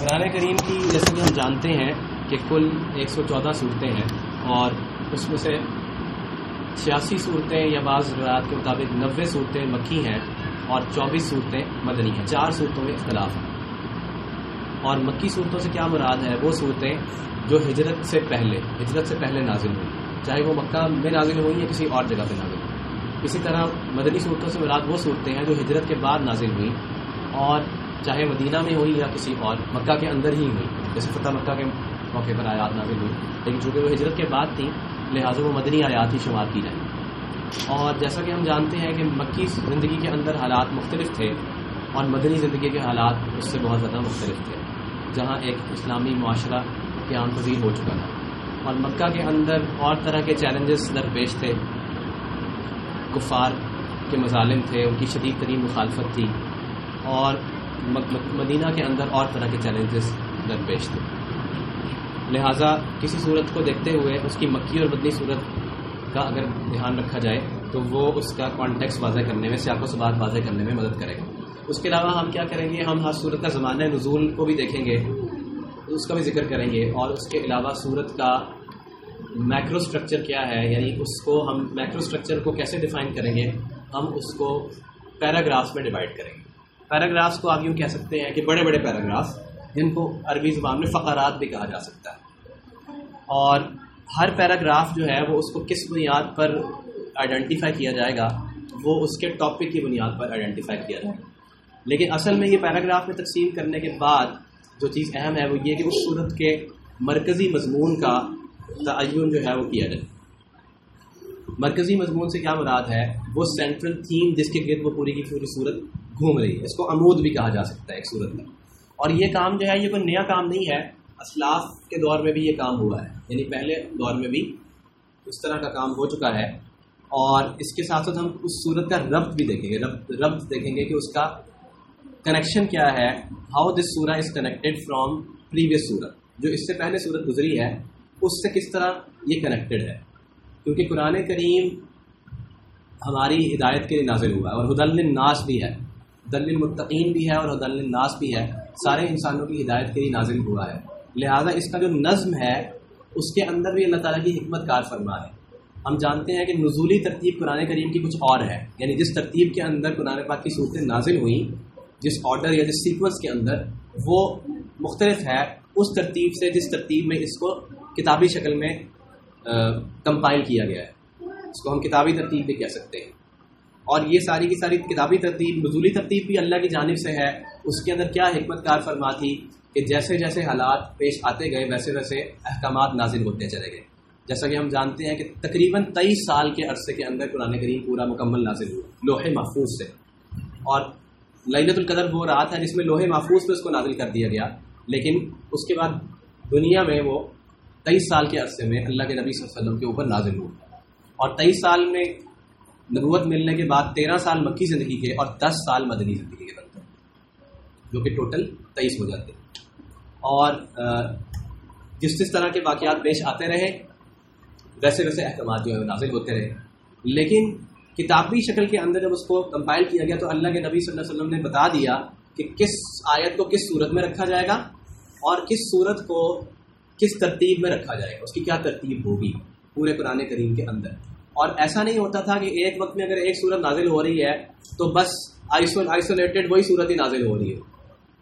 قرآن کریم کی، جیسے کہ ہم جانتے ہیں کہ کل ایک سو چودہ صورتیں ہیں اور اس میں سے چھیاسی صورتیں یا بعض روایات کے مطابق نوے صورتیں مکھی ہیں اور چوبیس صورتیں مدنی ہیں۔ چار صورتوں میں اختلاف ہے اور مکی صورتوں سے کیا مراد ہے؟ وہ صورتیں جو ہجرت سے پہلے، ہجرت سے پہلے نازل ہوئی چاہے وہ مکہ میں نازل ہوئی یا کسی اور جگہ پہ نازل ہوئی اسی طرح مدنی صورتوں سے مراد وہ صورتیں ہیں جو ہجرت کے بعد نازل ہوئیں اور چاہے مدینہ میں ہوئی یا کسی اور، مکہ کے اندر ہی ہوئی۔ جیسے فتح مکہ کے موقع پر آیات نازل ہوئی۔ لیکن چونکہ وہ ہجرت کے بعد تھیں لہٰذا وہ مدنی آیات ہی شمار کی جائیں۔ اور جیسا کہ ہم جانتے ہیں کہ مکی زندگی کے اندر حالات مختلف تھے اور مدنی زندگی کے حالات اس سے بہت زیادہ مختلف تھے، جہاں ایک اسلامی معاشرہ قیام پذیر ہو چکا تھا۔ اور مکہ کے اندر اور طرح کے چیلنجز درپیش تھے۔ کفار کے مظالم تھے، ان کی شدید ترین مخالفت تھی۔ اور مدینہ کے اندر اور طرح کے چیلنجز درپیش تھے۔ لہٰذا کسی صورت کو دیکھتے ہوئے اس کی مکی اور مدنی صورت کا اگر دھیان رکھا جائے تو وہ اس کا کانٹیکس واضح کرنے میں، سیاق و سبات واضح کرنے میں مدد کرے گا۔ اس کے علاوہ ہم کیا کریں گے؟ ہم ہر صورت کا زمانہ نزول کو بھی دیکھیں گے، اس کا بھی ذکر کریں گے اور اس کے علاوہ صورت کا میکرو اسٹرکچر کیا ہے؟ یعنی اس کو ہم میکرو اسٹرکچر کو کیسے ڈیفائن کریں گے؟ ہم اس کو پیراگرافس میں ڈیوائڈ کریں گے۔ پیراگرافس کو آپ یوں کہہ سکتے ہیں کہ بڑے بڑے پیراگرافس جن کو عربی زبان میں فقرات بھی کہا جا سکتا ہے۔ اور ہر پیراگراف جو ہے وہ اس کو کس بنیاد پر آئیڈینٹیفائی کیا جائے گا، وہ اس کے ٹاپک کی بنیاد پر آئیڈینٹیفائی کیا جائے۔ گا لیکن اصل میں یہ پیراگراف میں تقسیم کرنے کے بعد جو چیز اہم ہے وہ یہ کہ اس صورت کے مرکزی مضمون کا تعین جو ہے وہ کیا جائے۔ مرکزی مضمون سے کیا مراد ہے؟ وہ سینٹرل تھیم جس کے گرد وہ پوری کی پوری صورت گھوم رہی ہے۔ اس کو عمود بھی کہا جا سکتا ہے ایک صورت میں۔ اور یہ کام جو ہے، یہ کوئی نیا کام نہیں ہے۔ اسلاف کے دور میں بھی یہ کام ہوا ہے۔ یعنی پہلے دور میں بھی اس طرح کا کام ہو چکا ہے۔ اور اس کے ساتھ ساتھ ہم اس صورت کا ربط بھی دیکھیں گے۔ ربط ربط دیکھیں گے کہ اس کا کنیکشن کیا ہے۔ ہاؤ دس سورا از کنیکٹیڈ فرام پریویس سورت جو اس سے پہلے صورت گزری ہے، اس سے کس طرح یہ کنیکٹیڈ ہے؟ کیونکہ قرآن کریم ہماری ہدایت کے لیے نازل ہوا ہے اور حد الناس بھی ہے۔ دل المطقین بھی ہے اور حد الناس بھی ہے، سارے انسانوں کی ہدایت کے لیے نازل ہوا ہے۔ لہٰذا اس کا جو نظم ہے، اس کے اندر بھی اللہ تعالیٰ کی حکمت کار فرما ہے۔ ہم جانتے ہیں کہ نزولی ترتیب قرآن کریم کی کچھ اور ہے۔ یعنی جس ترتیب کے اندر قرآن پاک کی صورتیں نازل ہوئیں، جس آرڈر یا جس سیکوینس کے اندر وہ مختلف ہے، اس ترتیب سے جس ترتیب میں اس کو کتابی شکل میں کمپائل کیا گیا ہے۔ اس کو ہم کتابی ترتیب بھی کہہ سکتے ہیں۔ اور یہ ساری کی ساری کتابی ترتیب، نزولی ترتیب بھی اللہ کی جانب سے ہے۔ اس کے اندر کیا حکمت کار فرما تھی کہ جیسے جیسے حالات پیش آتے گئے، ویسے ویسے احکامات نازل ہوتے چلے گئے۔ جیسا کہ ہم جانتے ہیں کہ تقریباً تیئیس سال کے عرصے کے اندر قرآن کریم پورا مکمل نازل ہوا، لوہے محفوظ سے۔ اور للت القدر وہ رات ہے جس میں لوہے محفوظ پہ اس کو نازل کر دیا گیا۔ لیکن اس کے بعد دنیا میں وہ تیئیس سال کے عرصے میں اللہ کے نبی صلی اللہ علیہ وسلم کے اوپر نازل ہوا۔ اور تیئیس سال میں نبوت ملنے کے بعد تیرہ سال مکی زندگی کے اور دس سال مدنی زندگی کے بنتے جو کہ ٹوٹل تیئیس ہو جاتے اور جس جس طرح کے واقعات پیش آتے رہے، ویسے ویسے احکامات جو ہے نازل ہوتے رہے۔ لیکن کتابی شکل کے اندر جب اس کو کمپائل کیا گیا تو اللہ کے نبی صلی اللہ علیہ وسلم نے بتا دیا کہ کس آیت کو کس صورت میں رکھا جائے گا اور کس صورت کو کس ترتیب میں رکھا جائے گا، اس کی کیا ترتیب ہوگی پورے قرآن کریم کے اندر۔ اور ایسا نہیں ہوتا تھا کہ ایک وقت میں اگر ایک صورت نازل ہو رہی ہے تو بس آئسولیٹڈ وہی صورت ہی نازل ہو رہی ہے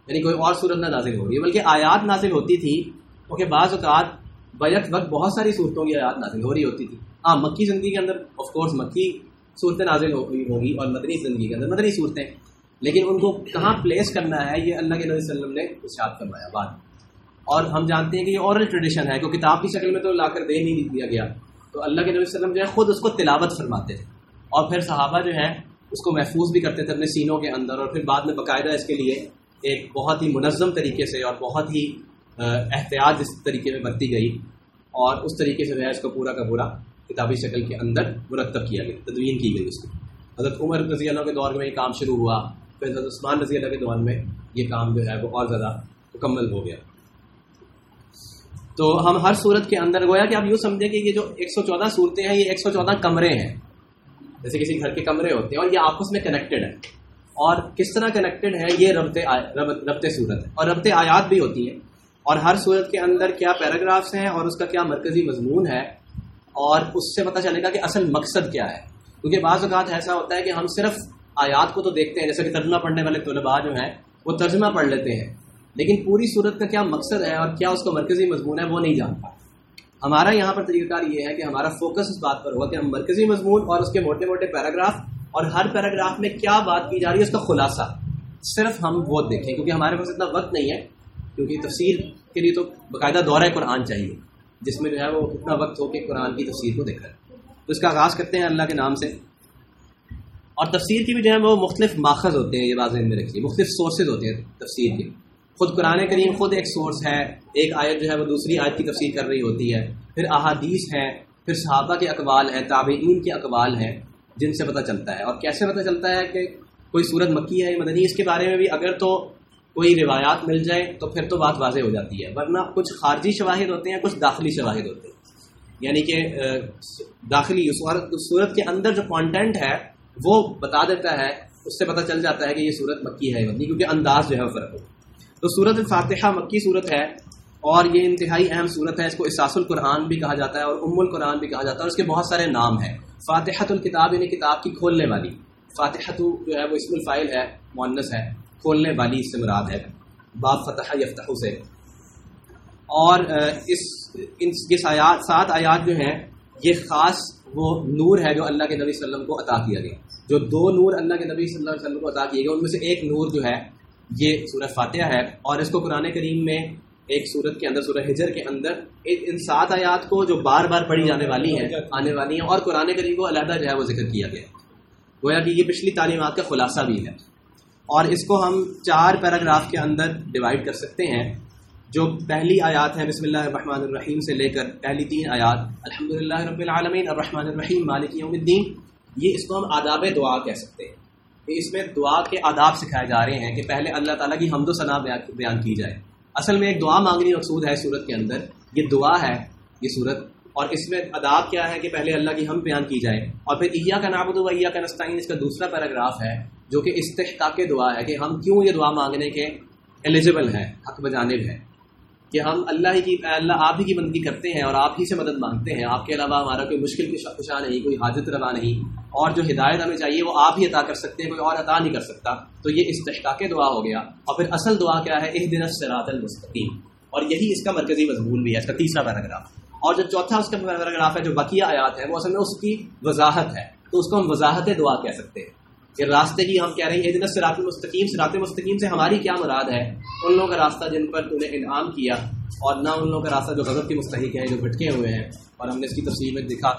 یعنی کوئی اور صورت نہ نازل ہو رہی ہے، بلکہ آیات نازل ہوتی تھی۔ کیونکہ بعض اوقات بیک وقت بہت ساری صورتوں کی آیات نازل ہو رہی ہوتی تھی۔ ہاں مکی زندگی کے اندر آف کورس مکی صورتیں نازل ہوگی اور مدنی زندگی کے اندر مدنی صورتیں لیکن ان کو کہاں پلیس کرنا ہے، یہ اللہ کے نبی علیہ وسلم نے ارشاد کروایا بات اور ہم جانتے ہیں کہ یہ اورل ٹریڈیشن ہے کہ کتاب کی شکل میں تو لا کر دے نہیں دیا گیا۔ تو اللہ کے نبی صلی اللہ علیہ وسلم جو ہے خود اس کو تلاوت فرماتے تھے۔ اور پھر صحابہ جو ہیں اس کو محفوظ بھی کرتے تھے اپنے سینوں کے اندر اور پھر بعد میں باقاعدہ اس کے لیے ایک بہت ہی منظم طریقے سے اور بہت ہی احتیاط اس طریقے میں برتی گئی اور اس طریقے سے جو ہے اس کو پورا کا پورا کتابی شکل کے اندر مرتب کیا گیا، تدوین کی گئی اس کو۔ حضرت عمر رضی اللہ کے دور میں یہ کام شروع ہوا، پھر حضرت عثمان رضی اللہ کے دور میں یہ کام جو ہے وہ اور زیادہ مکمل ہو گیا۔ تو ہم ہر صورت کے اندر گویا کہ آپ یوں سمجھیں کہ یہ جو ایک سو چودہ صورتیں ہیں، یہ ایک سو چودہ کمرے ہیں۔ جیسے کسی گھر کے کمرے ہوتے ہیں اور یہ آپس میں کنیکٹڈ ہیں۔ اور کس طرح کنیکٹڈ ہے یہ ربط ربط صورت ہے۔ اور ربط آیات بھی ہوتی ہیں۔ اور ہر صورت کے اندر کیا پیراگرافس ہیں اور اس کا کیا مرکزی مضمون ہے۔ اور اس سے پتہ چلے گا کہ اصل مقصد کیا ہے۔ کیونکہ بعض اوقات ایسا ہوتا ہے کہ ہم صرف آیات کو تو دیکھتے ہیں، جیسے کہ ترجمہ پڑھنے والے طلباء جو ہیں، وہ ترجمہ پڑھ لیتے ہیں۔ لیکن پوری صورت کا کیا مقصد ہے اور کیا اس کا مرکزی مضمون ہے وہ نہیں جانتا ہمارا یہاں پر طریقہ کار یہ ہے کہ ہمارا فوکس اس بات پر ہوا کہ ہم مرکزی مضمون اور اس کے موٹے موٹے پیراگراف اور ہر پیراگراف میں کیا بات کی جا رہی ہے، اس کا خلاصہ۔ صرف ہم وہ دیکھیں، کیونکہ ہمارے پاس اتنا وقت نہیں ہے، کیونکہ تفسیر کے لیے تو باقاعدہ دورہ قرآن چاہیے، جس میں جو ہے وہ اتنا وقت ہو کہ قرآن کی تفسیر کو دیکھ تو اس کا آغاز کرتے ہیں اللہ کے نام سے۔ اور تفسیر کی بھی جو ہے وہ مختلف ماخذ ہوتے ہیں، یہ بات ذہن میں رکھیے، مختلف سورسز ہوتے ہیں تفسیر کے۔ خود قرآن کریم خود ایک سورس ہے، ایک آیت جو ہے وہ دوسری آیت کی تفسیر کر رہی ہوتی ہے۔ پھر احادیث ہیں، پھر صحابہ کے اقوال ہیں، تابعین کے اقوال ہیں، جن سے پتہ چلتا ہے۔ اور کیسے پتہ چلتا ہے کہ کوئی صورت مکی ہے مدنی، اس کے بارے میں بھی اگر تو کوئی روایات مل جائے تو پھر تو بات واضح ہو جاتی ہے۔ ورنہ کچھ خارجی شواہد ہوتے ہیں، کچھ داخلی شواہد ہوتے ہیں۔ یعنی کہ داخلی صورت کے اندر جو کانٹینٹ ہے، وہ بتا دیتا ہے، اس سے پتہ چل جاتا ہے کہ یہ صورت مکی ہے مدنی، کیونکہ انداز جو ہے وہ فرق ہو تو صورت الفاتحہ مکی صورت ہے اور یہ انتہائی اہم صورت ہے، اس کو اساس القرآن بھی کہا جاتا ہے اور ام القرآن بھی کہا جاتا ہے اور اس کے بہت سارے نام ہیں۔ فاتحت الکتاب یعنی کتاب کی کھولنے والی۔ فاتحت جو ہے وہ اسم الفائل ہے مونس ہے، کھولنے والی اس سے مراد ہے۔ باب فتح یفتح سے۔ اور اس، ان، یہ آیات، سات آیات جو ہیں، یہ خاص وہ نور ہے جو اللہ کے نبی صلی اللہ علیہ وسلم کو عطا کیا گیا۔ جو دو نور اللہ کے نبی صلی اللہ علیہ وسلم کو عطا کیے گئے، ان میں سے ایک نور جو ہے یہ سورہ فاتحہ ہے اور اس کو قرآن کریم میں ایک صورت کے اندر، سورہ ہجر کے اندر ان سات آیات کو جو بار بار پڑھی جانے والی ہیں، آنے والی ہیں اور قرآن کریم کو علیحدہ جو ہے وہ ذکر کیا گیا۔ گویا کہ یہ پچھلی تعلیمات کا خلاصہ بھی ہے۔ اور اس کو ہم چار پیراگراف کے اندر ڈیوائڈ کر سکتے ہیں۔ جو پہلی آیات ہیں بسم اللہ الرحمن الرحیم سے لے کر پہلی تین آیات الحمد للہ رب العالمین الرحمن الرحیم، مالک یوم الدین، یہ اس کو ہم آداب دعا کہہ سکتے ہیں۔ اس میں دعا کے آداب سکھائے جا رہے ہیں کہ پہلے اللہ تعالیٰ کی حمد و ثناء بیان کی جائے۔ اصل میں ایک دعا مانگنی مقصود ہے صورت کے اندر۔ یہ دعا ہے، یہ صورت۔ اور اس میں اداب کیا ہے کہ پہلے اللہ کی ہم بیان کی جائے۔ اور پھر عیا کا نابود ویا کا نسطین اس کا دوسرا پیراگراف ہے جو کہ استحقاق دعا ہے کہ ہم کیوں یہ دعا مانگنے کے ایلیجیبل ہیں، حق بجانب ہے کہ ہم اللہ ہی کی اللہ آپ ہی کی بندگی کرتے ہیں اور آپ ہی سے مدد مانگتے ہیں۔ آپ کے علاوہ ہمارا کوئی مشکل کی خوشا نہیں، کوئی حاجت روا نہیں۔ اور جو ہدایت ہمیں چاہیے وہ آپ ہی عطا کر سکتے ہیں، کوئی اور عطا نہیں کر سکتا۔ تو یہ استحقاق دعا ہو گیا۔ اور پھر اصل دعا کیا ہے؟ ایک دن سرات المستقیم اور یہی اس کا مرکزی مضمون بھی ہے، اس کا تیسرا پیراگراف۔ اور جو چوتھا اس کا پیراگراف ہے، جو بقیہ آیات ہے وہ اصل میں اس کی وضاحت ہے۔ تو اس کو ہم وضاحت دعا کہہ سکتے ہیں۔ کہ راستے کی ہم کہہ رہے ہیں دن سرات المستقیم سرات مستقیم سے ہماری کیا مراد ہے؟ ان لوگوں کا راستہ جن پر تو نے انعام کیا، اور نہ ان لوگوں کا راستہ جو غضب کی مستحق ہے جو بھٹکے ہوئے ہیں۔ اور ہم نے اس کی تفصیل میں دیکھا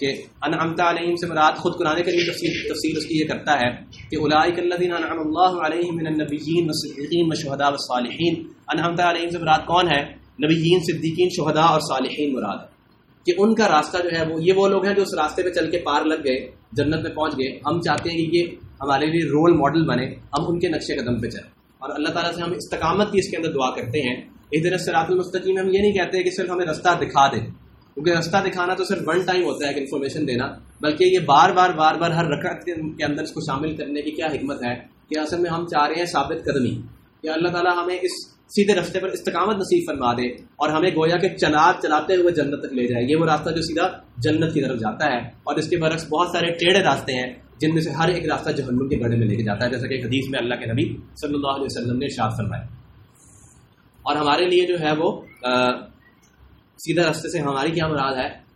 کہ انعمتا علیہم، سے مراد خود قرآن کریم تفصیل تفصیل اس کی یہ کرتا ہے کہ اولئک الذین انعم اللہ علیہم من النبیین والصدیقین والشہداء والصالحین انعمتا علیہم سے مراد کون ہے؟ نبیین، صدیقین، شہداء اور صالحین مراد کہ ان کا راستہ جو ہے وہ یہ وہ لوگ ہیں جو اس راستے پہ چل کے پار لگ گئے۔ جنت میں پہنچ گئے، ہم چاہتے ہیں کہ یہ ہمارے لیے رول ماڈل بنے، ہم ان کے نقشے قدم پہ چلیں۔ اور اللہ تعالیٰ سے ہم استقامت کی اس کے اندر دعا کرتے ہیں۔ اس دن سرات المستقیم میں ہم یہ نہیں کہتے کہ صرف ہمیں رستہ دکھا دیں کیونکہ رستہ دکھانا تو صرف ون ٹائم ہوتا ہے کہ انفارمیشن دینا، بلکہ یہ بار بار بار بار ہر رکعت کے اندر اس کو شامل کرنے کی کیا حکمت ہے؟ کہ اصل میں ہم چاہ رہے ہیں ثابت قدمی۔ کہ اللہ تعالیٰ ہمیں اس سیدھے رستے پر استقامت نصیب فرما دے اور ہمیں گویا کے چلا چلاتے ہوئے جنت تک لے جائے۔ یہ وہ راستہ جو سیدھا جنت کی طرف جاتا ہے اور اس کے برعکس بہت سارے ٹیڑھے راستے ہیں جن میں سے ہر ایک راستہ جہنم کے گڑھے میں لے کے جاتا ہے، جیسا کہ حدیث میں اللہ کے نبی صلی اللہ علیہ وسلم نے شاد فرمایا۔ اور ہمارے لیے جو ہے وہ سیدھا راستے سے ہماری کیا مراد ہے؟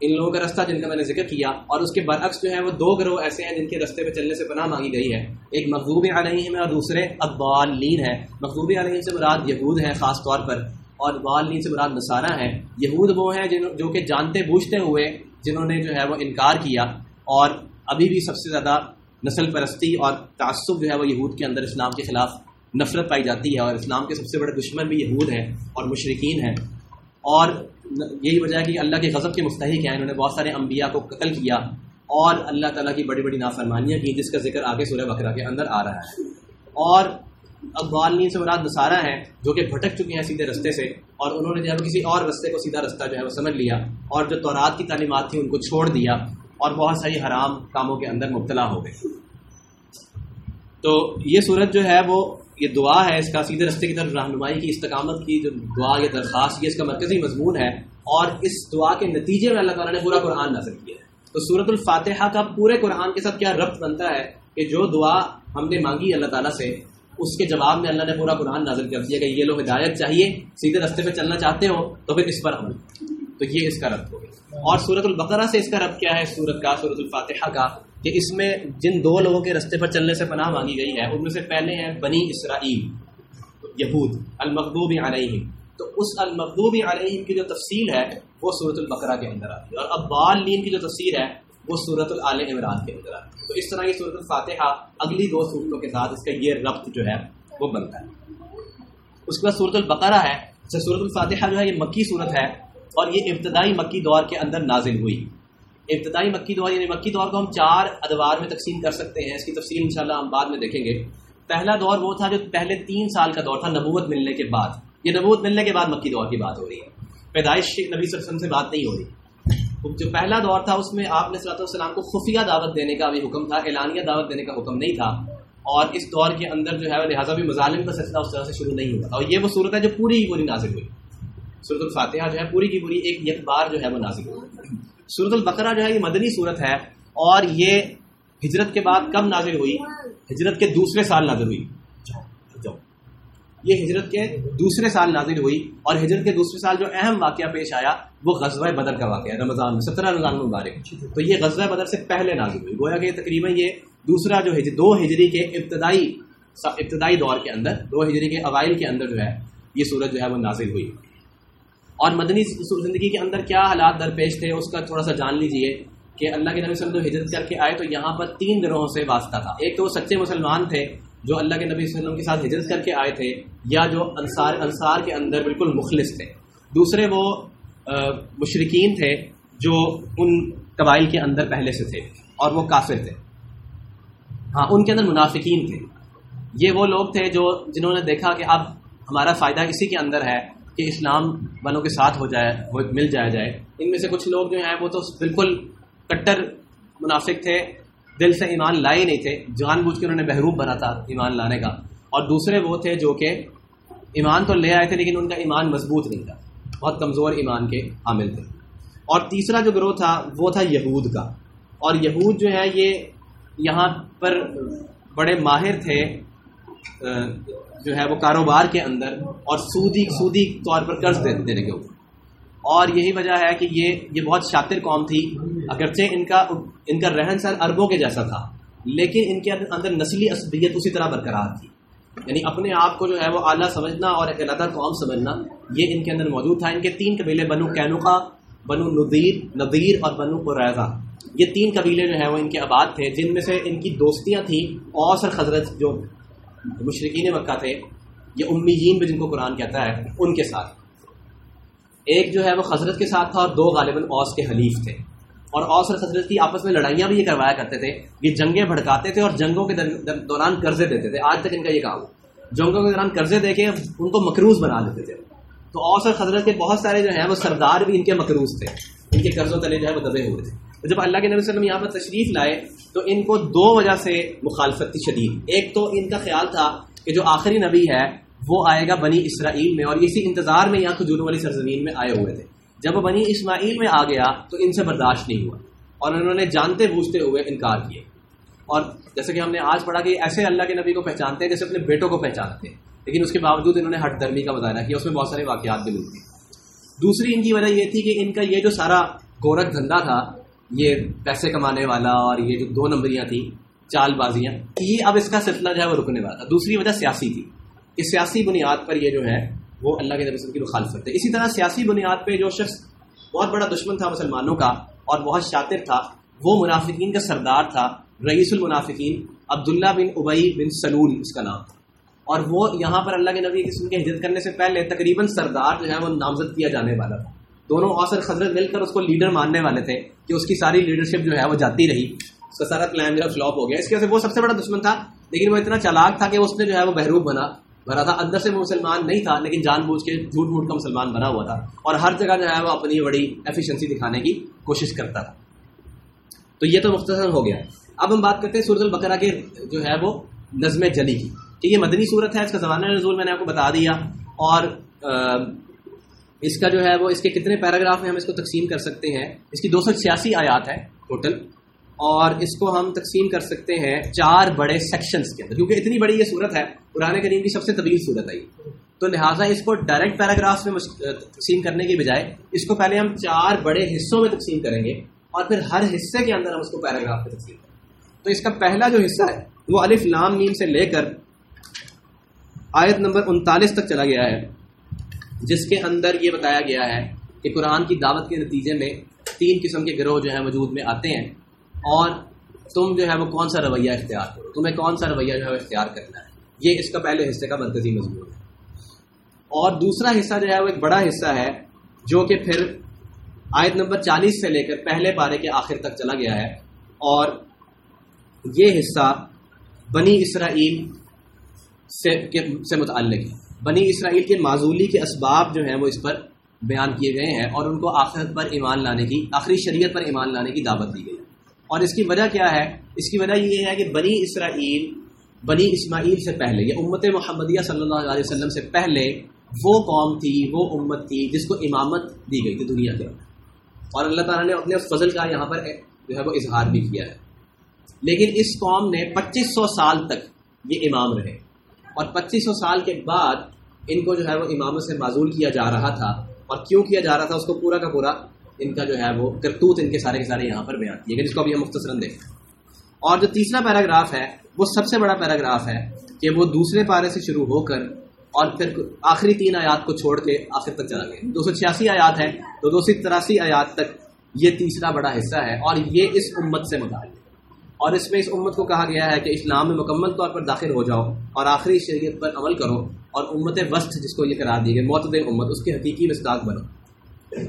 ان لوگوں کا راستہ جن کا میں نے ذکر کیا، اور اس کے برعکس جو ہے وہ دو گروہ ایسے ہیں جن کے رستے پہ چلنے سے پناہ مانگی گئی ہے۔ ایک مقبوب علیہ میں اور دوسرے اقبالین ہے۔ مقبوب علیہ سے مراد یہود ہیں خاص طور پر، اور اقبالین سے مراد نصارہ ہیں۔ یہود وہ ہیں جن جو کہ جانتے بوجھتے ہوئے جنہوں نے جو ہے وہ انکار کیا، اور ابھی بھی سب سے زیادہ نسل پرستی اور تعصب جو ہے وہ یہود کے اندر اسلام کے خلاف نفرت پائی جاتی ہے، اور اسلام کے سب سے بڑے دشمن بھی یہود ہیں اور مشرقین ہیں۔ اور یہی وجہ ہے کہ اللہ کے غضب کے مستحق ہیں، انہوں نے بہت سارے انبیاء کو قتل کیا اور اللہ تعالیٰ کی بڑی بڑی نافرمانیاں کی، جس کا ذکر آگے سورہ بکرا کے اندر آ رہا ہے۔ اور اقبال سے مراد نصارہ ہیں، جو کہ بھٹک چکے ہیں سیدھے رستے سے اور انہوں نے جو ہے کسی اور رستے کو سیدھا رستہ جو ہے وہ سمجھ لیا اور جو تورات کی تعلیمات تھیں ان کو چھوڑ دیا اور بہت ساری حرام کاموں کے اندر مبتلا ہو گئے۔ تو یہ صورت جو ہے وہ یہ دعا ہے اس کا سیدھے رستے کی طرف رہنمائی کی، استقامت کی، جو دعا یا درخواست یہ اس کا مرکزی مضمون ہے اور اس دعا کے نتیجے میں اللہ تعالیٰ نے پورا قرآن نازل کیا ہے۔ تو صورت الفاتحہ کا پورے قرآن کے ساتھ کیا ربط بنتا ہے کہ جو دعا ہم نے مانگی اللہ تعالیٰ سے، اس کے جواب میں اللہ نے پورا قرآن نازل کر دیا کہ یہ لوگ ہدایت چاہیے، سیدھے رستے پہ چلنا چاہتے ہو تو پھر اس پر عمل۔ تو یہ اس کا ربط ہو گیا۔ اور صورت البقرہ سے اس کا ربط کیا ہے؟ سورت کا صورت الفاتحہ کا۔ کہ اس میں جن دو لوگوں کے رستے پر چلنے سے پناہ مانگی گئی ہے ان میں سے پہلے ہیں بنی اسرائیل، یہود المقوب علیہم۔ تو اس المقوب علیہم کی جو تفصیل ہے، وہ صورت البقرہ کے اندر آتی ہے۔ اور اب بالین کی جو تفصیل ہے، وہ صورت العال عمران کے اندر آتی ہے۔ تو اس طرح یہ صورت الفاتحہ اگلی دو صورتوں کے ساتھ اس کا یہ ربط جو ہے، وہ بنتا ہے۔ اس کے بعد صورت البقرہ ہے صورت الفاتحہ جو ہے، یہ مکی صورت ہے اور یہ ابتدائی مکی دور کے اندر نازل ہوئی۔ ابتدائی مکی دور یعنی مکی دور کو ہم چار ادوار میں تقسیم کر سکتے ہیں۔ اس کی تفصیل انشاءاللہ ہم بعد میں دیکھیں گے۔ پہلا دور وہ تھا جو پہلے تین سال کا دور تھا، نبوت ملنے کے بعد۔ یہ نبوت ملنے کے بعد مکی دور کی بات ہو رہی ہے۔ پیدائش نبی صلی اللہ علیہ وسلم سے بات نہیں ہو رہی۔ جو پہلا دور تھا، اس میں آپ نے صلاح السلام کو خفیہ دعوت دینے کا بھی حکم تھا، اعلانیہ دعوت دینے کا حکم نہیں تھا۔ اور اس دور کے اندر جو ہے، لہٰذا بھی مظالم کا سلسلہ اس طرح سے شروع نہیں ہوا تھا۔ اور یہ وہ صورت ہے جو پوری کی پوری نازک ہوئی۔ صورت الفاتحہ جو ہے، پوری کی پوری ایک یک بار جو ہے وہ نازک ہوئی۔ صورت البقرہ جو ہے یہ مدنی صورت ہے اور یہ ہجرت کے بعد کب نازل ہوئی؟ ہجرت کے دوسرے سال نازل ہوئی۔ یہ ہجرت کے دوسرے سال نازل ہوئی اور ہجرت کے دوسرے سال جو اہم واقعہ پیش آیا وہ غزوہ بدر کا واقعہ ہے، رمضان میں، سترہ رمضان مبارک تو یہ غزوہ بدر سے پہلے نازل ہوئی۔ گویا کہ تقریباً یہ دوسرا جو ہجر، دو ہجری کے ابتدائی ابتدائی دور کے اندر، دو ہجری کے اوائل کے اندر جو ہے یہ سورج جو ہے وہ نازل ہوئی۔ اور مدنی زندگی کے اندر کیا حالات درپیش تھے اس کا تھوڑا سا جان لیجیے کہ اللہ کے نبی صلی اللہ علیہ وسلم ہجرت کر کے آئے تو یہاں پر تین گروہوں سے واسطہ تھا۔ ایک تو وہ سچے مسلمان تھے جو اللہ کے نبی صلی اللہ علیہ وسلم کے ساتھ ہجرت کر کے آئے تھے یا جو انصار انصار کے اندر بالکل مخلص تھے۔ دوسرے وہ مشرقین تھے جو ان قبائل کے اندر پہلے سے تھے اور وہ کافر تھے۔ ہاں ان کے اندر منافقین تھے۔ یہ وہ لوگ تھے جو، جنہوں نے دیکھا کہ اب ہمارا فائدہ اسی کے اندر ہے کہ اسلام والوں کے ساتھ ہو جائے وہ مل جایا جائے۔ ان میں سے کچھ لوگ جو ہیں وہ تو بالکل کٹر منافق تھے، دل سے ایمان لائے نہیں تھے، جان بوجھ کے انہوں نے بحروب بنا تھا ایمان لانے کا۔ اور دوسرے وہ تھے جو کہ ایمان تو لے آئے تھے لیکن ان کا ایمان مضبوط نہیں تھا، بہت کمزور ایمان کے حامل تھے۔ اور تیسرا جو گروہ تھا وہ تھا یہود کا۔ اور یہود جو ہے یہ یہاں پر بڑے ماہر تھے جو ہے وہ کاروبار کے اندر اور سودی سودی طور پر قرض دینے کے اوپر۔ اور یہی وجہ ہے کہ یہ یہ بہت شاطر قوم تھی۔ اگرچہ ان کا ان کا رہن سہن اربوں کے جیسا تھا، لیکن ان کے اندر نسلی عصبیت اسی طرح برقرار تھی۔ یعنی اپنے آپ کو جو ہے وہ اعلیٰ سمجھنا اور ایک علیحدہ قوم سمجھنا، یہ ان کے اندر موجود تھا۔ ان کے تین قبیلے بنو کینوقا بنو ندیر ندیر اور بنو قریضہ یہ تین قبیلے جو ہیں وہ ان کے آباد تھے، جن میں سے ان کی دوستیاں تھیں، اوس اور حضرت جو مشرقین مکہ تھے یہ امیین بھی جن کو قرآن کہتا ہے، ان کے ساتھ۔ ایک جو ہے وہ حضرت کے ساتھ تھا اور دو غالباً اوس کے حلیف تھے۔ اور اوس اور حضرت کی آپس میں لڑائیاں بھی یہ کروایا کرتے تھے۔ یہ جنگیں بھڑکاتے تھے اور جنگوں کے دوران قرضے دیتے تھے۔ آج تک ان کا یہ کام جنگوں کے دوران قرضے دے کے ان کو مکروز بنا دیتے تھے۔ تو اوس اور حضرت کے بہت سارے جو ہیں وہ سردار بھی ان کے مکروز تھے۔ ان کے قرضوں تلے جو ہے وہ دبے ہوئے تھے۔ جب اللہ کے نبی وسلم یہاں پر تشریف لائے تو ان کو دو وجہ سے مخالفت تھی شدید۔ ایک تو ان کا خیال تھا کہ جو آخری نبی ہے وہ آئے گا بنی اسرائیل میں اور اسی انتظار میں یہاں کھجوروں والی سرزمین میں آئے ہوئے تھے۔ جب وہ بنی اسماعیل میں آ گیا تو ان سے برداشت نہیں ہوا اور انہوں نے جانتے بوجھتے ہوئے انکار کیے۔ اور جیسے کہ ہم نے آج پڑھا کہ ایسے اللہ کے نبی کو پہچانتے ہیں جیسے اپنے بیٹوں کو پہچانتے ہیں، لیکن اس کے باوجود انہوں نے ہٹ درمی کا مظاہرہ کیا، اس میں بہت سارے واقعات بھی ملتے دوسری ان کی وجہ یہ تھی کہ ان کا یہ جو سارا گورکھ دھندا تھا یہ پیسے کمانے والا اور یہ جو دو نمبریاں تھیں، چال بازیاں، یہ اب اس کا سلسلہ جو ہے وہ رکنے والا تھا۔ دوسری وجہ سیاسی تھی۔ کہ سیاسی بنیاد پر یہ جو ہے وہ اللہ کے نبی کی مخالفت ہے اسی طرح سیاسی بنیاد پہ جو شخص بہت بڑا دشمن تھا مسلمانوں کا اور بہت شاطر تھا، وہ منافقین کا سردار تھا، رئیس المنافقین عبداللہ بن ابئی بن سلول اس کا نام۔ اور وہ یہاں پر اللہ کے نبی قسم کے ہجرت کرنے سے پہلے تقریباً سردار جو ہے وہ نامزد کیا جانے والا تھا۔ دونوں اوسر خزرت مل کر اس کو لیڈر ماننے والے تھے کہ اس کی ساری لیڈرشپ جو ہے وہ جاتی رہی۔ اس کا سارا پلان جو ہے فلاپ ہو گیا۔ اس کی وجہ سے وہ سب سے بڑا دشمن تھا، لیکن وہ اتنا چالاک تھا کہ اس نے جو ہے وہ بحروب بنا، بھرا تھا۔ اندر سے وہ مسلمان نہیں تھا، لیکن جان بوجھ کے جھوٹ موٹ کا مسلمان بنا ہوا تھا۔ اور ہر جگہ جو ہے وہ اپنی بڑی ایفیشنسی دکھانے کی کوشش کرتا تھا۔ تو یہ تو مختصر ہو گیا۔ اب ہم بات کرتے ہیں سورج البقرہ کے جو ہے وہ نظم جلی کی۔ کہ یہ مدنی صورت ہے، اس کا زمانہ نزول میں نے آپ کو بتا دیا۔ اور اس کا جو ہے وہ اس کے کتنے پیراگراف ہیں ہم اس کو تقسیم کر سکتے ہیں؟ اس کی دو سو چھیاسی آیات ہے ٹوٹل اور اس کو ہم تقسیم کر سکتے ہیں چار بڑے سیکشنز کے اندر، کیونکہ اتنی بڑی یہ صورت ہے، قرآن کریم کی سب سے طویل صورت ہے یہ۔ تو لہٰذا اس کو ڈائریکٹ پیراگراف میں تقسیم کرنے کی بجائے اس کو پہلے ہم چار بڑے حصوں میں تقسیم کریں گے اور پھر ہر حصے کے اندر ہم اس کو پیراگراف میں تقسیم کریں گے۔ تو اس کا پہلا جو حصہ ہے، وہ الف لام میم سے لے کر آیت نمبر انتالیس تک چلا گیا ہے۔ جس کے اندر یہ بتایا گیا ہے کہ قرآن کی دعوت کے نتیجے میں تین قسم کے گروہ جو ہے وجود میں آتے ہیں اور تم جو ہے وہ کون سا رویہ اختیار کرو؟ تمہیں کون سا رویہ جو ہے وہ اختیار کرنا ہے؟ یہ اس کا پہلے حصے کا مرکزی مضمون ہے۔ اور دوسرا حصہ جو ہے وہ ایک بڑا حصہ ہے جو کہ پھر آیت نمبر چالیس سے لے کر پہلے پارے کے آخر تک چلا گیا ہے۔ اور یہ حصہ بنی اسرائیل سے سے متعلق ہے۔ بنی اسرائیل کے معذولی کے اسباب جو ہیں وہ اس پر بیان کیے گئے ہیں اور ان کو آخرت پر ایمان لانے کی، آخری شریعت پر ایمان لانے کی دعوت دی گئی ہے۔ اور اس کی وجہ کیا ہے؟ اس کی وجہ یہ ہے کہ بنی اسرائیل، بنی اسماعیل سے پہلے، یا امت محمدیہ صلی اللہ علیہ وسلم سے پہلے وہ قوم تھی، وہ امت تھی جس کو امامت دی گئی تھی دنیا کے اور اللہ تعالیٰ نے اپنے فضل کا یہاں پر جو ہے وہ اظہار بھی کیا ہے۔ لیکن اس قوم نے پچیس سو سال تک یہ امام رہے۔ اور پچیس سو سال کے بعد ان کو جو ہے وہ امامت سے معذول کیا جا رہا تھا اور کیوں کیا جا رہا تھا اس کو پورا کا پورا ان کا جو ہے وہ کرتوت ان کے سارے کے سارے یہاں پر بیان کیے گئے، جس کو ابھی ہم مختصراً دیکھیں۔ اور جو تیسرا پیراگراف ہے، وہ سب سے بڑا پیراگراف ہے کہ وہ دوسرے پارے سے شروع ہو کر اور پھر آخری تین آیات کو چھوڑ کے آخر تک چلا گیا۔ دو سو چھیاسی آیات ہے تو دو سو تراسی آیات تک یہ تیسرا بڑا حصہ ہے اور یہ اس امت سے متعلق۔ اور اس میں اس امت کو کہا گیا ہے کہ اسلام میں مکمل طور پر داخل ہو جاؤ اور آخری شریعت پر عمل کرو اور امت وسط جس کو یہ قرار دی گئی معتد امت، اس کی حقیقی مستاق بنو۔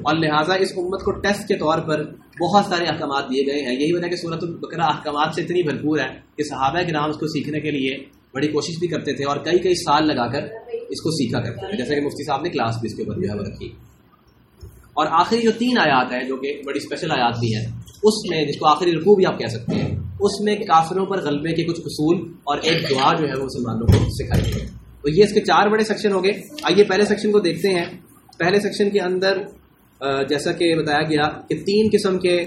اور لہٰذا اس امت کو ٹیسٹ کے طور پر بہت سارے احکامات دیے گئے ہیں۔ یہی وجہ کہ صورت البقرہ احکامات سے اتنی بھرپور ہے کہ صحابہ کے نام اس کو سیکھنے کے لیے بڑی کوشش بھی کرتے تھے اور کئی کئی سال لگا کر اس کو سیکھا کرتے تھے۔ جیسے کہ مفتی صاحب نے کلاس بھی اس کے اوپر جو ہے وہ رکھی۔ اور آخری جو تین آیات ہیں جو کہ بڑی اسپیشل آیات بھی ہیں، اس میں جس کو آخری رقو بھی آپ کہہ سکتے ہیں۔ اس میں کافروں پر غلبے کے کچھ اصول اور ایک دعا جو ہے وہ مسلمانوں کو سکھائی گئی۔ تو یہ اس کے چار بڑے سیکشن ہو گئے۔ آئیے پہلے سیکشن کو دیکھتے ہیں۔ پہلے سیکشن کے اندر جیسا کہ بتایا گیا کہ تین قسم کے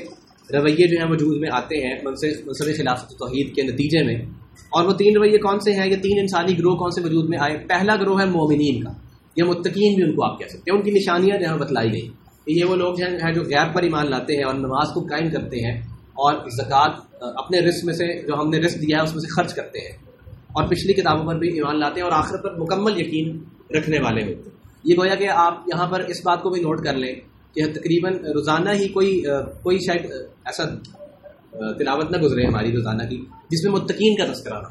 رویے جو ہیں وجود میں آتے ہیں منصب خلافت توحید کے نتیجے میں۔ اور وہ تین رویے کون سے ہیں؟ یہ تین انسانی گروہ کون سے وجود میں آئے؟ پہلا گروہ ہے مومنین کا۔ یا متقین بھی ان کو آپ کہہ سکتے ہیں۔ ان کی نشانیاں جو ہے بتلائی گئی۔ یہ وہ لوگ ہیں جو غیب پر ایمان لاتے ہیں اور نماز کو قائم کرتے ہیں اور زکوٰۃ اپنے رسک میں سے جو ہم نے رسک دیا ہے، اس میں سے خرچ کرتے ہیں۔ اور پچھلی کتابوں پر بھی ایمان لاتے ہیں اور آخر پر مکمل یقین رکھنے والے ہوتے ہیں۔ یہ گویا کہ آپ یہاں پر اس بات کو بھی نوٹ کر لیں کہ تقریباً روزانہ ہی کوئی کوئی شاید ایسا تلاوت نہ گزرے ہماری روزانہ کی، جس میں متقین کا تذکرہ رہا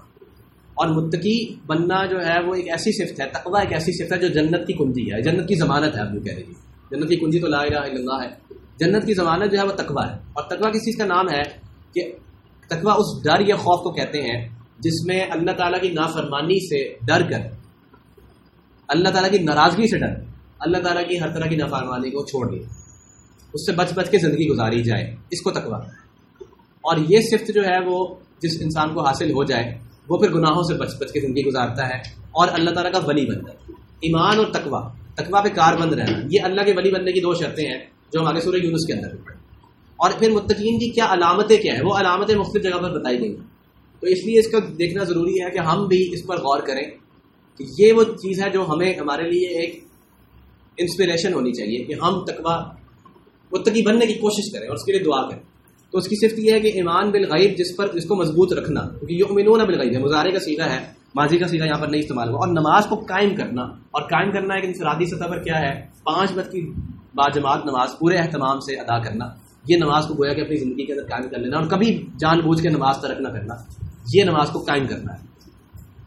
اور متقی بننا جو ہے، وہ ایک ایسی صفت ہے، تقوی ایک ایسی صفت ہے جو جنت کی کنجی ہے۔ جنت کی ضمانت ہے، آپ جو کہہ رہی جنت کی کنجی تو لا الہ الا اللہ ہے۔ جنت کی ضمانت جو ہے، وہ تقوی ہے۔ اور تقوی کس چیز کا نام ہے؟ کہ تقوی اس ڈر یا خوف کو کہتے ہیں جس میں اللہ تعالیٰ کی نافرمانی سے ڈر کر، اللہ تعالیٰ کی ناراضگی سے ڈر، اللہ تعالیٰ کی ہر طرح کی نافرمانی کو چھوڑ دیا۔ اس سے بچ بچ کے زندگی گزاری جائے، اس کو تقوی۔ اور یہ صفت جو ہے وہ جس انسان کو حاصل ہو جائے، وہ پھر گناہوں سے بچ بچ کے زندگی گزارتا ہے اور اللہ تعالیٰ کا ولی بنتا ہے۔ ایمان اور تقوی تقوی پہ کار بند رہنا، یہ اللہ کے ولی بننے کی دو شرطیں ہیں جو ہم آگے سورہ یونس کے اندر اور پھر متقین کی کیا علامتیں کیا ہیں؟ وہ علامتیں مختلف جگہ پر بتائی گئی تو اس لیے اس کا دیکھنا ضروری ہے کہ ہم بھی اس پر غور کریں کہ یہ وہ چیز ہے جو ہمیں ہمارے لیے ایک انسپریشن ہونی چاہیے کہ ہم تقوا متقی بننے کی کوشش کریں اور اس کے لیے دعا کریں۔ تو اس کی صرف یہ ہے کہ ایمان بالغیب جس پر، جس کو مضبوط رکھنا، کیونکہ یہ بالغیب ہے مظاہرے کا سیدھا ہے، ماضی کا سیدھا یہاں پر نہیں استعمال ہوا۔ اور نماز کو قائم کرنا، اور قائم کرنا ایک انفرادی سطح پر کیا ہے؟ پانچ بج کی باجماعت نماز پورے اہتمام سے ادا کرنا۔ یہ نماز کو گویا کہ اپنی زندگی کے اندر قائم کر لینا اور کبھی جان بوجھ کے نماز ترک نہ کرنا، یہ نماز کو قائم کرنا ہے۔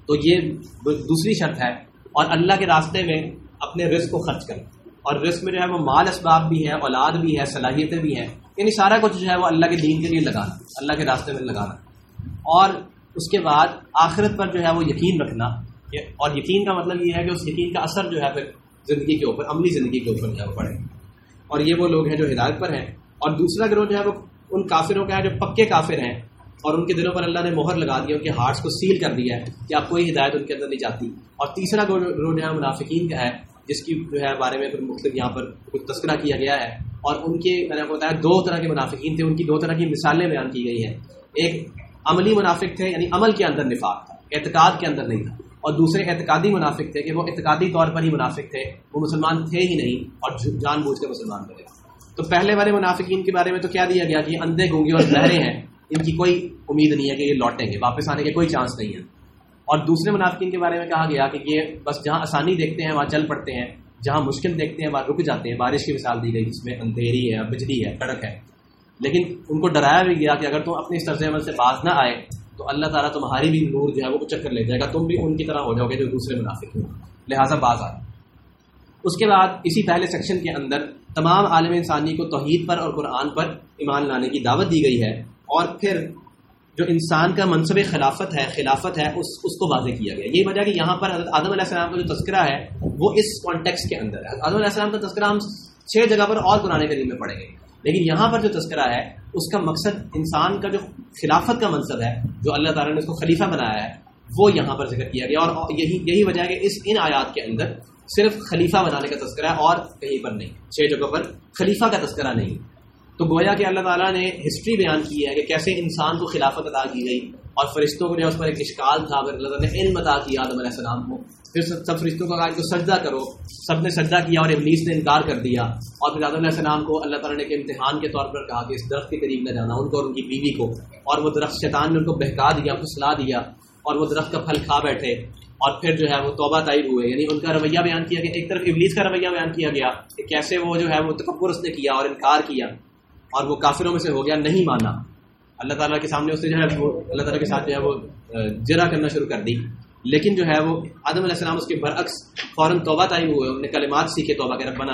تو یہ دوسری شرط ہے اور اللہ کے راستے میں اپنے رزق کو خرچ کرنا۔ اور رزق میں جو ہے وہ مال اسباب بھی ہے اولاد بھی ہے صلاحیتیں بھی ہیں یعنی سارا کچھ جو ہے وہ اللہ کے دین کے لیے لگانا، اللہ کے راستے میں لگانا۔ اور اس کے بعد آخرت پر جو ہے وہ یقین رکھنا۔ اور یقین کا مطلب یہ ہے کہ اس یقین کا اثر جو ہے پھر زندگی کے اوپر، عملی زندگی کے اوپر جو ہے وہ پڑے۔ اور یہ وہ لوگ ہیں جو ہدایت پر ہیں۔ اور دوسرا گروہ جو ہے وہ ان کافروں کا ہے جو پکے کافر ہیں اور ان کے دلوں پر اللہ نے مہر لگا دیا ان کے ہارٹس کو سیل کر دیا ہے کہ آپ کوئی ہدایت ان کے اندر نہیں جاتی۔ اور تیسرا گروہ جو ہے منافقین کا ہے، جس کی جو ہے بارے میں مختلف یہاں پر کچھ تذکرہ کیا گیا ہے۔ اور ان کے میں نے آپ کو بتایا، دو طرح کے منافقین تھے، ان کی دو طرح کی مثالیں بیان کی گئی ہیں۔ ایک عملی منافق تھے یعنی عمل کے اندر نفاق تھا، اعتقاد کے اندر نہیں تھا۔ اور دوسرے اعتقادی منافق تھے کہ وہ اعتقادی طور پر ہی منافق تھے، وہ مسلمان تھے ہی نہیں اور جان بوجھ کے مسلمان بنے۔ تو پہلے والے منافقین کے بارے میں تو کیا دیا گیا کہ اندھے گونگے اور بہرے ہیں؟ ان کی کوئی امید نہیں ہے کہ یہ لوٹیں گے، واپس آنے کے کوئی چانس نہیں ہے۔ اور دوسرے منافقین کے بارے میں کہا گیا کہ یہ بس جہاں آسانی دیکھتے ہیں، وہاں چل پڑتے ہیں، جہاں مشکل دیکھتے ہیں، وہاں رک جاتے ہیں۔ بارش کی مثال دی گئی جس میں اندھیری ہے، بجلی ہے، کڑک ہے۔ لیکن ان کو ڈرایا بھی گیا کہ اگر تم اپنی طرز عمل سے باز نہ آئے، تو اللہ تعالیٰ تمہاری بھی نور جو ہے وہ چکر لے جائے گا۔ تم بھی ان کی طرح ہو جاؤ گے جو دوسرے منافق ہیں لہٰذا باز آئے۔ اس کے بعد اسی پہلے سیکشن کے اندر تمام عالم انسانی کو توحید پر اور قرآن پر ایمان لانے کی دعوت دی گئی ہے اور پھر جو انسان کا منصب خلافت ہے خلافت ہے، اس اس کو واضح کیا گیا۔ یہ وجہ کہ یہاں پر آدم علیہ السلام کا جو تذکرہ ہے، وہ اس کانٹیکس کے اندر ہے۔ آدم علیہ السلام کا تذکرہ ہم چھ جگہ پر اور قرآن کریم میں پڑھیں گے۔ لیکن یہاں پر جو تذکرہ ہے، اس کا مقصد انسان کا جو خلافت کا منصب ہے، جو اللہ تعالیٰ نے اس کو خلیفہ بنایا ہے، وہ یہاں پر ذکر کیا گیا۔ اور یہی یہی وجہ ہے کہ اس ان آیات کے اندر صرف خلیفہ بنانے کا تذکرہ ہے اور کہیں پر نہیں۔ چھ جگہوں پر خلیفہ کا تذکرہ نہیں۔ تو گویا کہ اللہ تعالیٰ نے ہسٹری بیان کی ہے کہ کیسے انسان کو خلافت ادا کی گئی اور فرشتوں کو جو اس پر ایک اشکال تھا اگر اللہ تعالیٰ نے علم ادا کیا آدم علیہ السلام کو۔ پھر سب فرشتوں کو کہا کہ سجدہ کرو۔ سب نے سجدہ کیا اور ابلیس نے انکار کر دیا۔ اور پھر آدم علیہ السلام کو اللہ تعالیٰ نے ایک امتحان کے طور پر کہا کہ اس درخت کے قریب نہ جانا، ان کو اور ان کی بیوی کو۔ اور وہ درخت شیطان نے ان کو بہکا دیا، پھسلا دیا اور وہ درخت کا پھل کھا بیٹھے۔ اور پھر جو ہے وہ توبہ طائب ہوئے یعنی ان کا رویہ بیان کیا گیا، ایک طرف ابلیس کا رویہ بیان کیا گیا کہ کیسے وہ جو ہے وہ تکبر اس نے کیا اور انکار کیا اور وہ کافروں میں سے ہو گیا، نہیں مانا۔ اللہ تعالیٰ کے سامنے اس نے جو ہے وہ، اللہ تعالیٰ کے ساتھ جو ہے وہ جرا کرنا شروع کر دی۔ لیکن جو ہے وہ آدم علیہ السلام اس کے برعکس فوراً توبہ طائب ہوئے، انہوں نے کلمات سیکھے توبہ کے، ربنا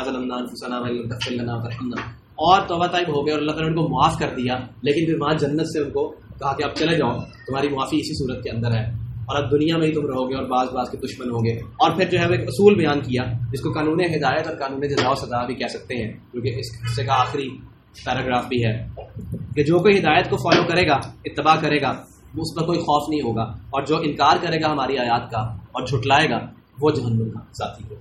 اور توبہ طائب ہو گئے اور اللہ تعالیٰ نے ان کو معاف کر دیا، لیکن پھر وہاں جنت سے ان کو کہا کہ آپ چلے جاؤ، تمہاری معافی اسی صورت کے اندر ہے۔ اور اب دنیا میں ہی تم رہو گے اور بعض بعض کے دشمن ہوں گے۔ اور پھر جو ہے وہ ایک اصول بیان کیا، جس کو قانون ہدایت اور قانون جزا و سزا بھی کہہ سکتے ہیں کیونکہ اس حصے کا آخری پیراگراف بھی ہے۔ کہ جو کوئی ہدایت کو فالو کرے گا، اتباع کرے گا، اس پر کوئی خوف نہیں ہوگا۔ اور جو انکار کرے گا ہماری آیات کا اور جھٹلائے گا، وہ جہنم کا ساتھی ہوگا۔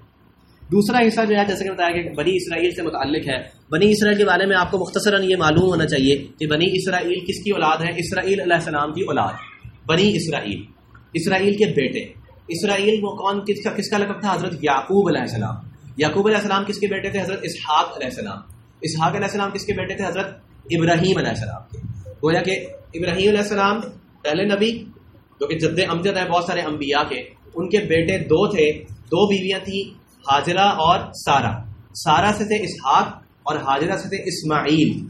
دوسرا حصہ جو ہے، جیسے کہ بتایا کہ بنی اسرائیل سے متعلق ہے۔ بنی اسرائیل کے بارے میں آپ کو مختصراً یہ معلوم ہونا چاہیے کہ بنی اسرائیل کس کی اولاد ہے؟ اسرائیل علیہ السلام کی اولاد۔ بنی اسرائیل۔ اسرائیل کے بیٹے۔ اسرائیل وہ کون کس کا کس کا لقب تھا؟ حضرت یعقوب علیہ السلام۔ یعقوب علیہ السلام کس کے بیٹے تھے؟ حضرت اسحاق علیہ السلام۔ اسحاق علیہ السلام کس کے بیٹے تھے؟ حضرت ابراہیم علیہ السلام کے۔ گویا کہ ابراہیم علیہ السلام پہلے نبی، جو کہ جد امجد ہے بہت سارے انبیاء کے، ان کے بیٹے دو تھے۔ دو بیویاں تھیں، حاجرہ اور سارا سارا سے تھے اسحاق اور حاجرہ سے تھے اسماعیل۔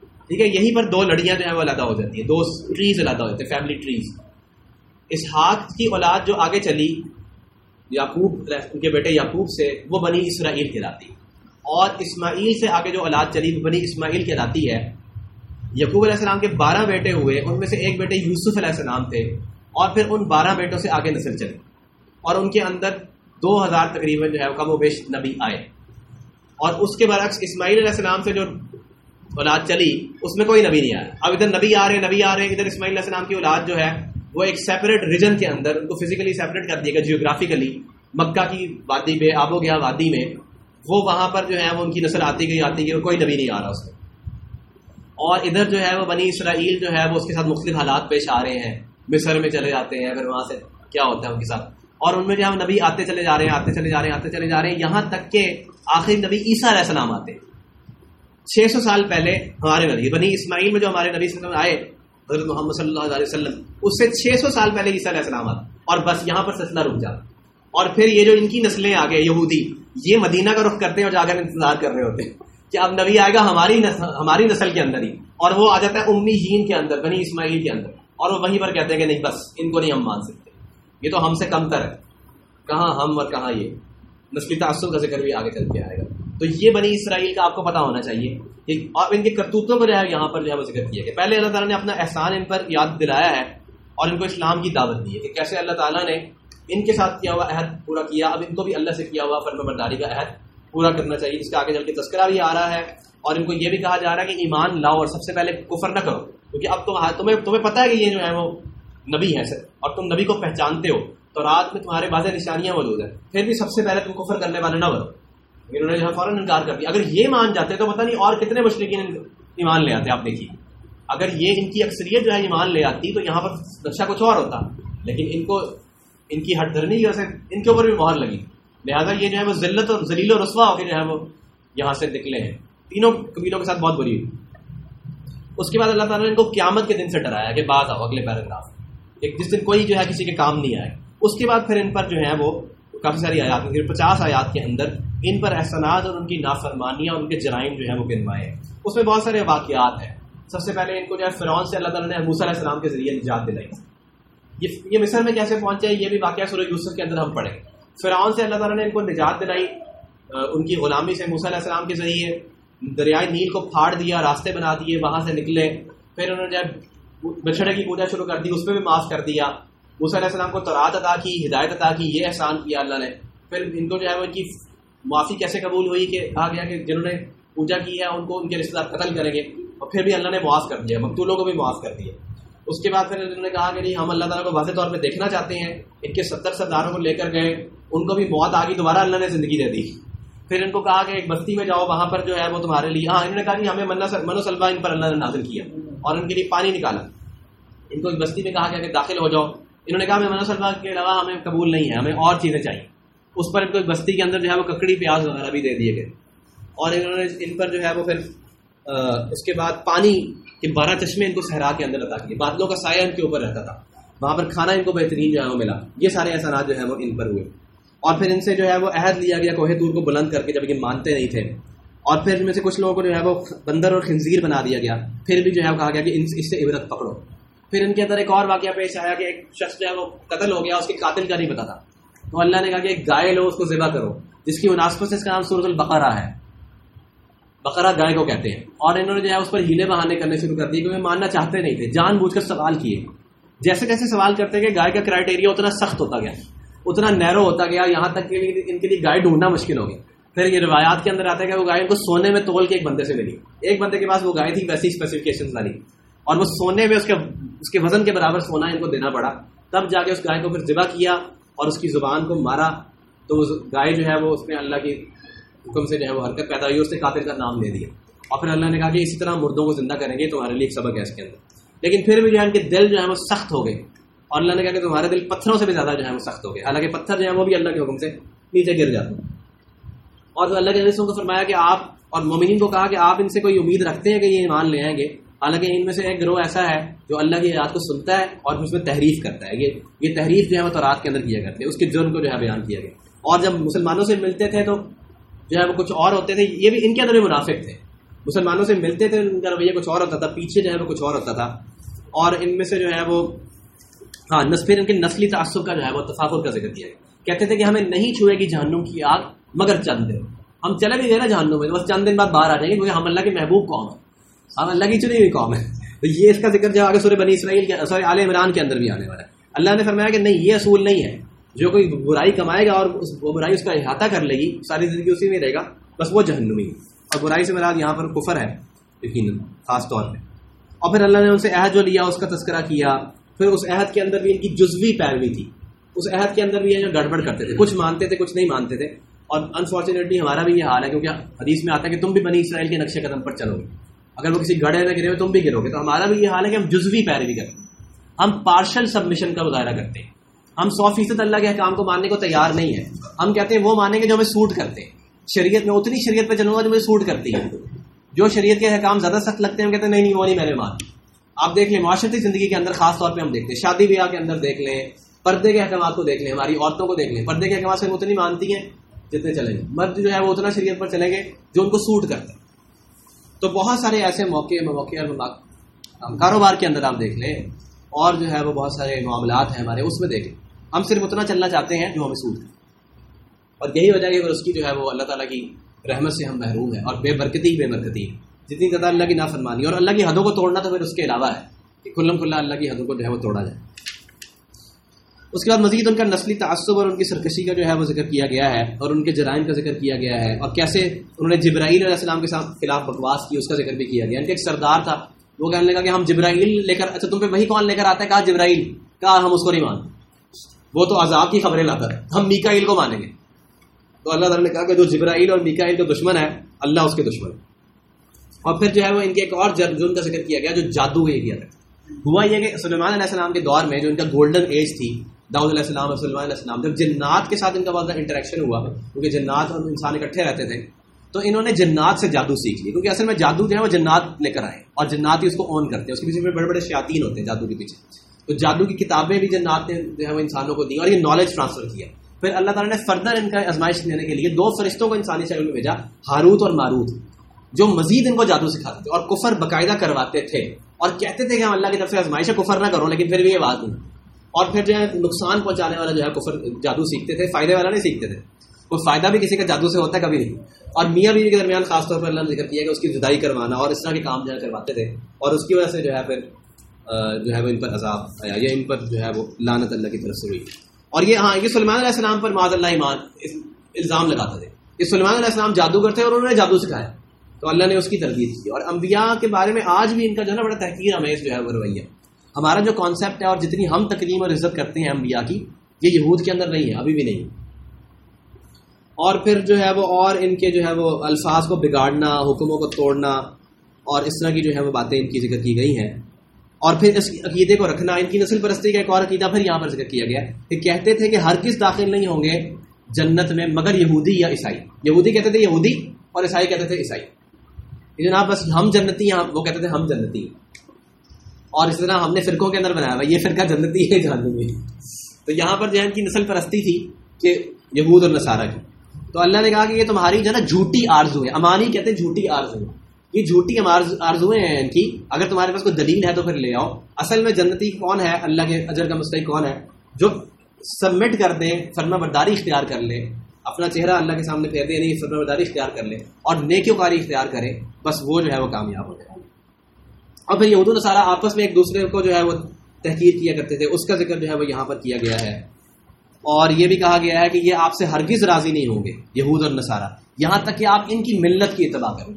ٹھیک ہے؟ یہیں پر دو لڑیاں جو ہیں وہ علیحدہ ہو جاتی ہیں۔ دو ٹریز علیحدہ ہو جاتے ہیں فیملی ٹریز اسحاق کی اولاد جو آگے چلی، یعقوب، ان کے بیٹے یعقوب سے، وہ بنی اسرائیل کہلاتی۔ اور اسماعیل سے آگے جو اولاد چلی، وہ بنی اسماعیل کہلاتی ہے۔ یقوب علیہ السلام کے بارہ بیٹے ہوئے، ان میں سے ایک بیٹے یوسف علیہ السلام تھے۔ اور پھر ان بارہ بیٹوں سے آگے نسل چلی۔ اور ان کے اندر دو ہزار تقریباً جو ہے کم و بیش نبی آئے۔ اور اس کے برعکس اسماعیل علیہ السلام سے جو اولاد چلی، اس میں کوئی نبی نہیں آیا۔ اب ادھر نبی آ رہے، نبی آ رہے، ادھر اسماعیل علیہ السلام کی اولاد جو ہے وہ ایک سیپریٹ ریجن کے اندر ان کو فزیکلی سیپریٹ کر دیا گیا جیوگرافیکلی مکہ کی وادی پہ آب و گیا وادی میں، وہ وہاں پر جو ہے وہ ان کی نسل آتی گئی آتی گئی کوئی نبی نہیں آ رہا اس میں اور ادھر جو ہے وہ بنی اسرائیل جو ہے وہ اس کے ساتھ مختلف حالات پیش آ رہے ہیں. مصر میں چلے جاتے ہیں اگر وہاں سے کیا ہوتا ہے ان کے ساتھ؟ اور ان میں جو ہم نبی آتے چلے جا رہے ہیں، آتے چلے جا رہے ہیں، آتے چلے جا رہے ہیں. یہاں تک کہ آخری نبی عیسیٰ علیہ السلام آتے. چھ سو سال پہلے ہمارے نبی، بنی اسماعیل میں جو ہمارے نبی صلی اللہ علیہ وسلم آئے حضرت محمد صلی اللہ علیہ وسلم، اس سے چھ سو سال پہلے عیسیٰ علیہ السلام آتے اور بس یہاں پر سلسلہ رک جاتا اور پھر یہ جو ان کی نسلیں آگے یہودی، یہ مدینہ کا رخ کرتے ہیں اور جا کر انتظار کر رہے ہوتے ہیں کہ اب نبی آئے گا ہماری نسل ہماری نسل کے اندر ہی۔ اور وہ آ جاتا ہے امی جین کے اندر، بنی اسماعیل کے اندر۔ اور وہ وہیں پر کہتے ہیں کہ نہیں، بس ان کو نہیں ہم مان سکتے۔ یہ تو ہم سے کم تر ہے۔ کہاں ہم اور کہاں یہ؟ نسلی تعصب کا ذکر بھی آگے چل کے آئے گا۔ تو یہ بنی اسرائیل کا آپ کو پتا ہونا چاہیے اور ان کے کرتوتوں کو جو ہے یہاں پر جو ہے وہ ذکر کیا کہ پہلے اللہ تعالیٰ نے اپنا احسان ان پر یاد دلایا ہے اور ان کو اسلام کی دعوت دی ہے کہ کیسے اللہ تعالیٰ نے ان کے ساتھ کیا ہوا عہد پورا کیا، اب ان کو بھی اللہ سے کیا ہوا فرم برداری کا عہد پورا کرنا چاہیے۔ جس کا آگے چل کے تذکرہ بھی آ رہا ہے اور ان کو یہ بھی کہا جا رہا ہے کہ ایمان لاؤ اور سب سے پہلے کفر نہ کرو۔ کیونکہ اب تم تمہیں تمہیں پتا ہے کہ یہ جو ہے وہ نبی ہے سر اور تم نبی کو پہچانتے ہو تو رات میں تمہارے بعض نشانیاں موجود ہیں۔ پھر بھی سب سے پہلے تم کفر کرنے والے نہ بنو۔ انہوں نے جو ہے فوراً انکار کر دیا۔ اگر یہ مان جاتے تو پتہ نہیں اور کتنے مشرقین ایمان لے آتے، آپ دیکھیے۔ اگر یہ ان کی اکثریت جو ہے ایمان لے آتی تو یہاں پر نقشہ کچھ اور ہوتا۔ لیکن ان کو، ان کی ہٹ دھرنی کی وجہ سے ان کے اوپر بھی مہر لگی۔ لہٰذا یہ جو ہے وہ ذلت اور ذلیل و رسوا ہو کے جو ہے وہ یہاں سے نکلے ہیں۔ تینوں قبیلوں کے ساتھ بہت بری ہوئی۔ اس کے بعد اللہ تعالیٰ نے ان کو قیامت کے دن سے ڈرایا کہ بات آؤ، اگلے پیراگراف۔ ایک جس دن کوئی جو ہے کسی کے کام نہیں آئے۔ اس کے بعد پھر ان پر جو ہے وہ کافی ساری آیات، پچاس آیات کے اندر ان پر احسانات اور ان کی نافرمانیاں اور ان کے جرائم جو ہے وہ گنوائے ہیں۔ اس میں بہت سارے واقعات ہیں۔ سب سے پہلے ان کو جو ہے فرعون سے اللہ تعالیٰ نے موسیٰ علیہ السلام کے ذریعے نجات دلائی۔ یہ یہ مصر میں کیسے پہنچے یہ بھی واقعہ سورہ یوسف کے اندر ہم پڑھیں۔ فرعون سے اللہ تعالیٰ نے ان کو نجات دلائی ان کی غلامی سے موسیٰ علیہ السلام کے ذریعے دریائے نیل کو پھاڑ دیا، راستے بنا دیے، وہاں سے نکلے۔ پھر انہوں نے جب بچڑے کی پوجا شروع کر دی، اس پہ بھی معاف کر دیا۔ موسیٰ علیہ السلام کو ترات عطا کی، ہدایت عطا کی، یہ احسان کیا اللہ نے۔ پھر ان کو جو ہے وہ ان کی معافی کیسے قبول ہوئی کہ آ گیا کہ جنہوں نے پوجا کی ہے، ان کو ان کے رشتے دار قتل کریں گے؟ اور پھر بھی اللہ نے معاف کر دیا، مقتولوں کو بھی معاف کر دیا۔ اس کے بعد پھر انہوں نے کہا کہ نہیں، ہم اللہ تعالیٰ کو واضح طور پہ دیکھنا چاہتے ہیں، ان کے ستر سرداروں کو لے کر گئے، ان کو بھی موت آ گئی، دوبارہ اللہ نے زندگی دے دی۔ پھر ان کو کہا کہ ایک بستی میں جاؤ، وہاں پر جو ہے وہ تمہارے لیے ہاں انہوں نے کہا کہ ہمیں منو سلوا ان پر اللہ نے نازل کیا اور ان کے لیے پانی نکالا۔ ان کو ایک بستی میں کہا کہ داخل ہو جاؤ۔ انہوں نے کہا ہمیں منو سلوا کے علاوہ ہمیں قبول نہیں ہے، ہمیں اور چیزیں چاہیے۔ اس پر ان کو ایک بستی کے اندر جو ہے وہ ککڑی پیاز وغیرہ بھی دے دیے گئے۔ اور انہوں نے ان پر جو ہے وہ پھر اس کے بعد پانی کے بارہ چشمے ان کو صحرا کے اندر عطا کیے۔ بادلوں کا سایہ ان کے اوپر رہتا تھا۔ وہاں پر کھانا ان کو بہترین جو ہے وہ ملا۔ یہ سارے احسانات جو ہے وہ ان پر ہوئے۔ اور پھر ان سے جو ہے وہ عہد لیا گیا کوہ دور کو بلند کر کے، جب یہ مانتے نہیں تھے۔ اور پھر ان میں سے کچھ لوگوں کو جو ہے وہ بندر اور خنزیر بنا دیا گیا۔ پھر بھی جو ہے وہ کہا گیا کہ اس سے عبرت پکڑو۔ پھر ان کے اندر ایک اور واقعہ پیش آیا کہ ایک شخص جو ہے وہ قتل ہو گیا، اس کے قاتل کا نہیں پتا تھا۔ تو اللہ نے کہا کہ ایک گائے لو، اس کو ذبح کرو۔ جس کی مناسبت سے اس کا نام سورت البقرہ ہے۔ بقرہ گائے کو کہتے ہیں۔ اور انہوں نے جو ہے اس پر ہیلے بہانے کرنے شروع کر دیے کیونکہ ماننا چاہتے نہیں تھے۔ جان بوجھ کر سوال کیے۔ جیسے جیسے سوال کرتے کہ گائے کا کرائٹیریا اتنا سخت ہوتا گیا، اتنا نیرو ہوتا گیا، یہاں تک کہ ان کے لیے گائے ڈھونڈنا مشکل ہو گیا۔ پھر یہ روایات کے اندر آتا ہے کہ وہ گائے ان کو سونے میں تول کے ایک بندے سے ملی۔ ایک بندے کے پاس وہ گائے تھی، ویسی اسپیسیفکیشن والی۔ اور وہ سونے میں اس کے اس کے وزن کے برابر سونا ان کو دینا پڑا۔ تب جا کے اس گائے کو پھر ذبح کیا۔ اور اس کی زبان کو مارا تو وہ گائے جو ہے وہ اس میں اللہ کی حکم سے جو ہے وہ حرکت پیدا ہوئی اس نے قاتل کا نام لے دیا۔ اور پھر اللہ نے کہا کہ اسی طرح مردوں کو زندہ کریں گے تمہارے لیے ایک سبق ہے اس کے اندر۔ لیکن پھر بھی جو ہے ان کے دل جو ہے وہ سخت ہو گئے۔ اور اللہ نے کہا کہ تمہارے دل پتھروں سے بھی زیادہ جو ہے وہ سخت ہو گئے۔ حالانکہ پتھر جو ہے وہ بھی اللہ کے حکم سے نیچے گر جاتے ہیں۔ اور اللہ کے نسلوں کو فرمایا کہ آپ اور مومنین کو کہا کہ آپ ان سے کوئی امید رکھتے ہیں کہ یہ ایمان لے آئیں گے۔ حالانکہ ان میں سے ایک گروہ ایسا ہے جو اللہ کی یاد کو سنتا ہے اور اس میں تحریف کرتا ہے۔ یہ یہ تحریف جو ہے وہ تو رات کے اندر کیا کرتے ہیں۔ اس کے جرم کو جو ہے بیان کیا گیا۔ اور جب مسلمانوں سے ملتے تھے تو جو ہے وہ کچھ اور ہوتے تھے۔ یہ بھی ان کے اندر بھی منافق تھے۔ مسلمانوں سے ملتے تھے، ان کا رویہ کچھ اور ہوتا تھا۔ پیچھے جو ہے وہ کچھ اور ہوتا تھا۔ اور ان میں سے جو ہے وہ ہاں پھر ان کے نسلی تعصب کا جو ہے وہ تفاقت کا ذکر کیا گیا۔ کہتے تھے کہ ہمیں نہیں چھوئے گی جہنم کی آگ مگر چند دن۔ ہم چلے بھی گئے نا جہنم میں بس چند دن بعد باہر آ جائیں گے کیونکہ ہم اللہ کے محبوب قوم ہیں۔ ہاں، ہم اللہ کی چنی ہوئی قوم ہے۔ تو یہ اس کا ذکر جو آگے سورہ بنی اسرائیل کے سورہ عال عمران کے اندر بھی آنے والا ہے۔ اللہ نے فرمایا کہ نہیں، یہ اصول نہیں ہے۔ جو کوئی برائی کمائے گا اور وہ برائی اس کا احاطہ کر لے گی، ساری زندگی اسی میں رہے گا، بس وہ جہنمی اور برائی سے مراد یہاں پر کفر ہے، یقیناً، خاص طور پہ۔ اور پھر اللہ نے ان سے عہد جو لیا، اس کا تذکرہ کیا۔ پھر اس عہد کے اندر بھی ان کی جزوی پیروی تھی۔ اس عہد کے اندر بھی یہ جو گڑبڑ کرتے تھے، کچھ مانتے تھے، کچھ نہیں مانتے تھے۔ اور انفارچونیٹلی ہمارا بھی یہ حال ہے، کیونکہ حدیث میں آتا ہے کہ تم بھی بنی اسرائیل کے نقشے قدم پر چلو گے۔ اگر وہ کسی گڑھے میں گرے ہوئے تم بھی گرو گے تو ہمارا بھی یہ حال ہے کہ ہم جزوی پیروی کرتے ہیں۔ ہم پارشل سبمیشن کا مظاہرہ کرتے ہیں۔ ہم سو فیصد اللہ کے حکام کو ماننے کو تیار نہیں ہے ہم کہتے ہیں وہ مانیں گے جو ہمیں سوٹ کرتے ہیں۔ شریعت میں اتنی شریعت پہ چلوں گا جو مجھے سوٹ کرتی ہے۔ جو شریعت کے حکام زیادہ سخت لگتے ہیں، ہم کہتے ہیں، نہیں نہیں، وہ نہیں میں نے مان آپ دیکھ لیں، معاشرتی زندگی کے اندر خاص طور پہ ہم دیکھتے ہیں۔ شادی بیاہ کے اندر دیکھ لیں، پردے کے احکامات کو دیکھ لیں، ہماری عورتوں کو دیکھ لیں۔ پردے کے احکامات سے ہم اتنی مانتی ہیں جتنے چلیں گے۔ مرد جو ہے، وہ اتنا شریعت پر چلیں گے جو ان کو سوٹ کرتے ہیں۔ تو بہت سارے ایسے موقع، مواقع کاروبار کے اندر آپ دیکھ لیں اور جو ہے وہ بہت سارے معاملات ہیں ہمارے، اس میں دیکھ لیں۔ ہم صرف اتنا چلنا چاہتے ہیں جو ہمیں سوٹ کرے اور یہی وجہ ہے کہ اس کی جو ہے وہ اللہ تعالیٰ کی رحمت سے ہم محروم ہیں اور بے برکتی بے برکتی ہے جتنی زیادہ اللہ کی نافرمانی اور اللہ کی حدوں کو توڑنا تو پھر اس کے علاوہ ہے کہ کھلم کھلا اللہ کی حدوں کو جو ہے وہ توڑا جائے۔ اس کے بعد مزید ان کا نسلی تعصب اور ان کی سرکشی کا جو ہے وہ ذکر کیا گیا ہے اور ان کے جرائم کا ذکر کیا گیا ہے اور کیسے انہوں نے جبرائیل علیہ السلام کے ساتھ خلاف بکواس کی، اس کا ذکر بھی کیا گیا۔ ان کا ایک سردار تھا، وہ کہنے لگا کہ ہم جبرائیل لے کر اچھا تم پہ وہی کون لے کر آتا ہے؟ کہا جبرائیل، کہا ہم اس کو نہیں مانتے۔ وہ تو عذاب کی خبریں لاتا ہے۔ ہم میکائیل کو مانیں گے۔ تو اللہ تعالیٰ نے کہا کہ جو جبرائیل اور میکائیل کا دشمن ہے اللہ اس کے دشمن ہے اور پھر جو ہے وہ ان کے ایک اور جرم کا ذکر کیا گیا جو جادو ایریا تھا۔ ہوا یہ کہ سلمان علیہ السلام کے دور میں جو ان کا گولڈن ایج تھی داؤد علیہ السلام اور سلمان علیہ السلام، جب جنات کے ساتھ ان کا بہت زیادہ انٹریکشن ہوا، کیونکہ جنات اور انسان اکٹھے رہتے تھے، تو انہوں نے جنات سے جادو سیکھ لی، کیونکہ اصل میں جادو جو ہے وہ جنات لے کر آئے، اور جنات ہی اس کو آن کرتے ہیں، اس کے پیچھے بڑے بڑے شیاطین ہوتے ہیں جادو کے پیچھے۔ تو جادو کی کتابیں بھی جنات نے جو ہے وہ انسانوں کو دی، اور یہ نالج ٹرانسفر کیا۔ پھر اللہ تعالیٰ نے فردر ان کا آزمائش دینے کے لیے دو فرشتوں کو انسانی شکل میں بھیجا، ہاروت اور ماروت، جو مزید ان کو جادو سکھاتے تھے، اور کفر باقاعدہ کرواتے تھے، اور کہتے تھے کہ ہم اللہ کی طرف سے آزمائش ہے کفر نہ کرو، لیکن پھر بھی یہ بات نہیں اور پھر جو ہے نقصان پہنچانے والا جو ہے کفر، جادو سیکھتے تھے فائدے والا نہیں سیکھتے تھے۔ کوئی فائدہ بھی کسی کا جادو سے ہوتا ہے کبھی نہیں۔ اور میاں بیوی کے درمیان خاص طور پر اللہ نے ذکر کیا کہ اس کی جدائی کروانا اور اس طرح کے کام جو ہے کرواتے تھے۔ اور اس کی وجہ سے جو ہے پھر جو ہے وہ ان پر عذاب آیا، یا ان پر جو ہے وہ لانت اللہ کی طرف سے ہوئی۔ اور یہ ہاں یہ سلمان علیہ السلام پر معذ اللہ ایمان الزام لگاتا تھے۔ یہ سلمان علیہ السلام جادو کرتے اور انہوں نے جادو سکھایا۔ تو اللہ نے اس کی تربیت کی۔ اور انبیاء کے بارے میں آج بھی ان کا جو ہے نا بڑا تحقیر ہمیش جو ہے وہ رویہ۔ ہمارا جو کانسیپٹ ہے اور جتنی ہم تقریم اور عزت کرتے ہیں انبیاء کی، یہ یہود کے اندر نہیں ہے، ابھی بھی نہیں۔ اور پھر جو ہے وہ اور ان کے جو ہے وہ الفاظ کو بگاڑنا، حکموں کو توڑنا اور اس طرح کی جو ہے وہ باتیں ان کی ذکر کی گئی ہیں۔ اور پھر اس عقیدے کو رکھنا، ان کی نسل پرستی کا ایک اور عقیدہ پھر یہاں پر ذکر کیا گیا۔ کہ کہتے تھے کہ ہر کس داخل نہیں ہوں گے جنت میں، مگر یہودی یا عیسائی۔ یہودی کہتے تھے یہودی اور عیسائی کہتے تھے عیسائی۔ جناب، بس ہم جنتی ہیں، وہ کہتے تھے ہم جنتی۔ اور اس طرح ہم نے فرقوں کے اندر بنایا ہوا یہ فرقہ جنتی ہے جہنمی تو یہاں پر جو ہے ان کی نسل پرستی تھی کہ یہود اور نصارہ کی۔ تو اللہ نے کہا کہ یہ تمہاری جو ہے نا جھوٹی آرزو ہے، امانی کہتے ہیں جھوٹی آرزو۔ یہ جھوٹی آرزویں ہیں ان کی۔ اگر تمہارے پاس کوئی دلیل ہے تو پھر لے آؤ۔ اصل میں جنتی کون ہے؟ اللہ کے اجر کا مستحق کون ہے؟ جو سبمٹ کر دے، فرما برداری اختیار کر لے۔ اپنا چہرہ اللہ کے سامنے پھیر دے یعنی فرما برداری اختیار کر لے۔ اور نیکیوں کاری اختیار کرے، بس وہ جو ہے وہ کامیاب ہو جائے۔ اور پھر یہ اردو نصارہ آپس میں ایک دوسرے کو جو ہے وہ تحقیر کیا کرتے تھے، اس کا ذکر جو ہے وہ یہاں پر کیا گیا ہے۔ اور یہ بھی کہا گیا ہے کہ یہ آپ سے ہرگز راضی نہیں ہوں گے، یہود اور نصارہ۔ یہاں تک کہ آپ ان کی ملت کی اتباع کریں۔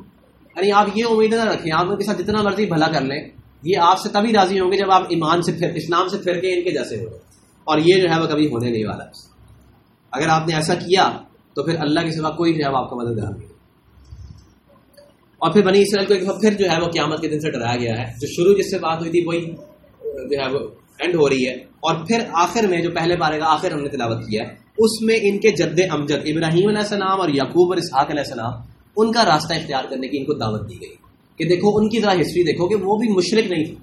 یعنی آپ یہ امید نہ رکھیں، آپ ان کے ساتھ جتنا مرضی بھلا کر لیں، یہ آپ سے تبھی راضی ہوں گے جب آپ ایمان سے پھر، اسلام سے پھر کے ان کے جیسے ہو اور یہ جو ہے وہ کبھی ہونے نہیں والا۔ اگر آپ نے ایسا کیا تو پھر اللہ کے سوا کوئی جو ہے وہ آپ کا مدد نہیں۔ اور پھر بنی اسرائیل کو ایک پھر جو ہے وہ قیامت کے دن سے ڈرایا گیا ہے۔ جو شروع جس سے بات ہوئی تھی وہی جو ہے وہ اینڈ ہو رہی ہے۔ اور پھر آخر میں جو پہلے بارے کا آخر ہم نے تلاوت کیا ہے، اس میں ان کے جد امجد ابراہیم علیہ السلام اور یعقوب اور اسحاق علیہ السلام، ان کا راستہ اختیار کرنے کی ان کو دعوت دی گئی۔ کہ دیکھو، ان کی ذرا ہسٹری دیکھو کہ وہ بھی مشرق نہیں تھے۔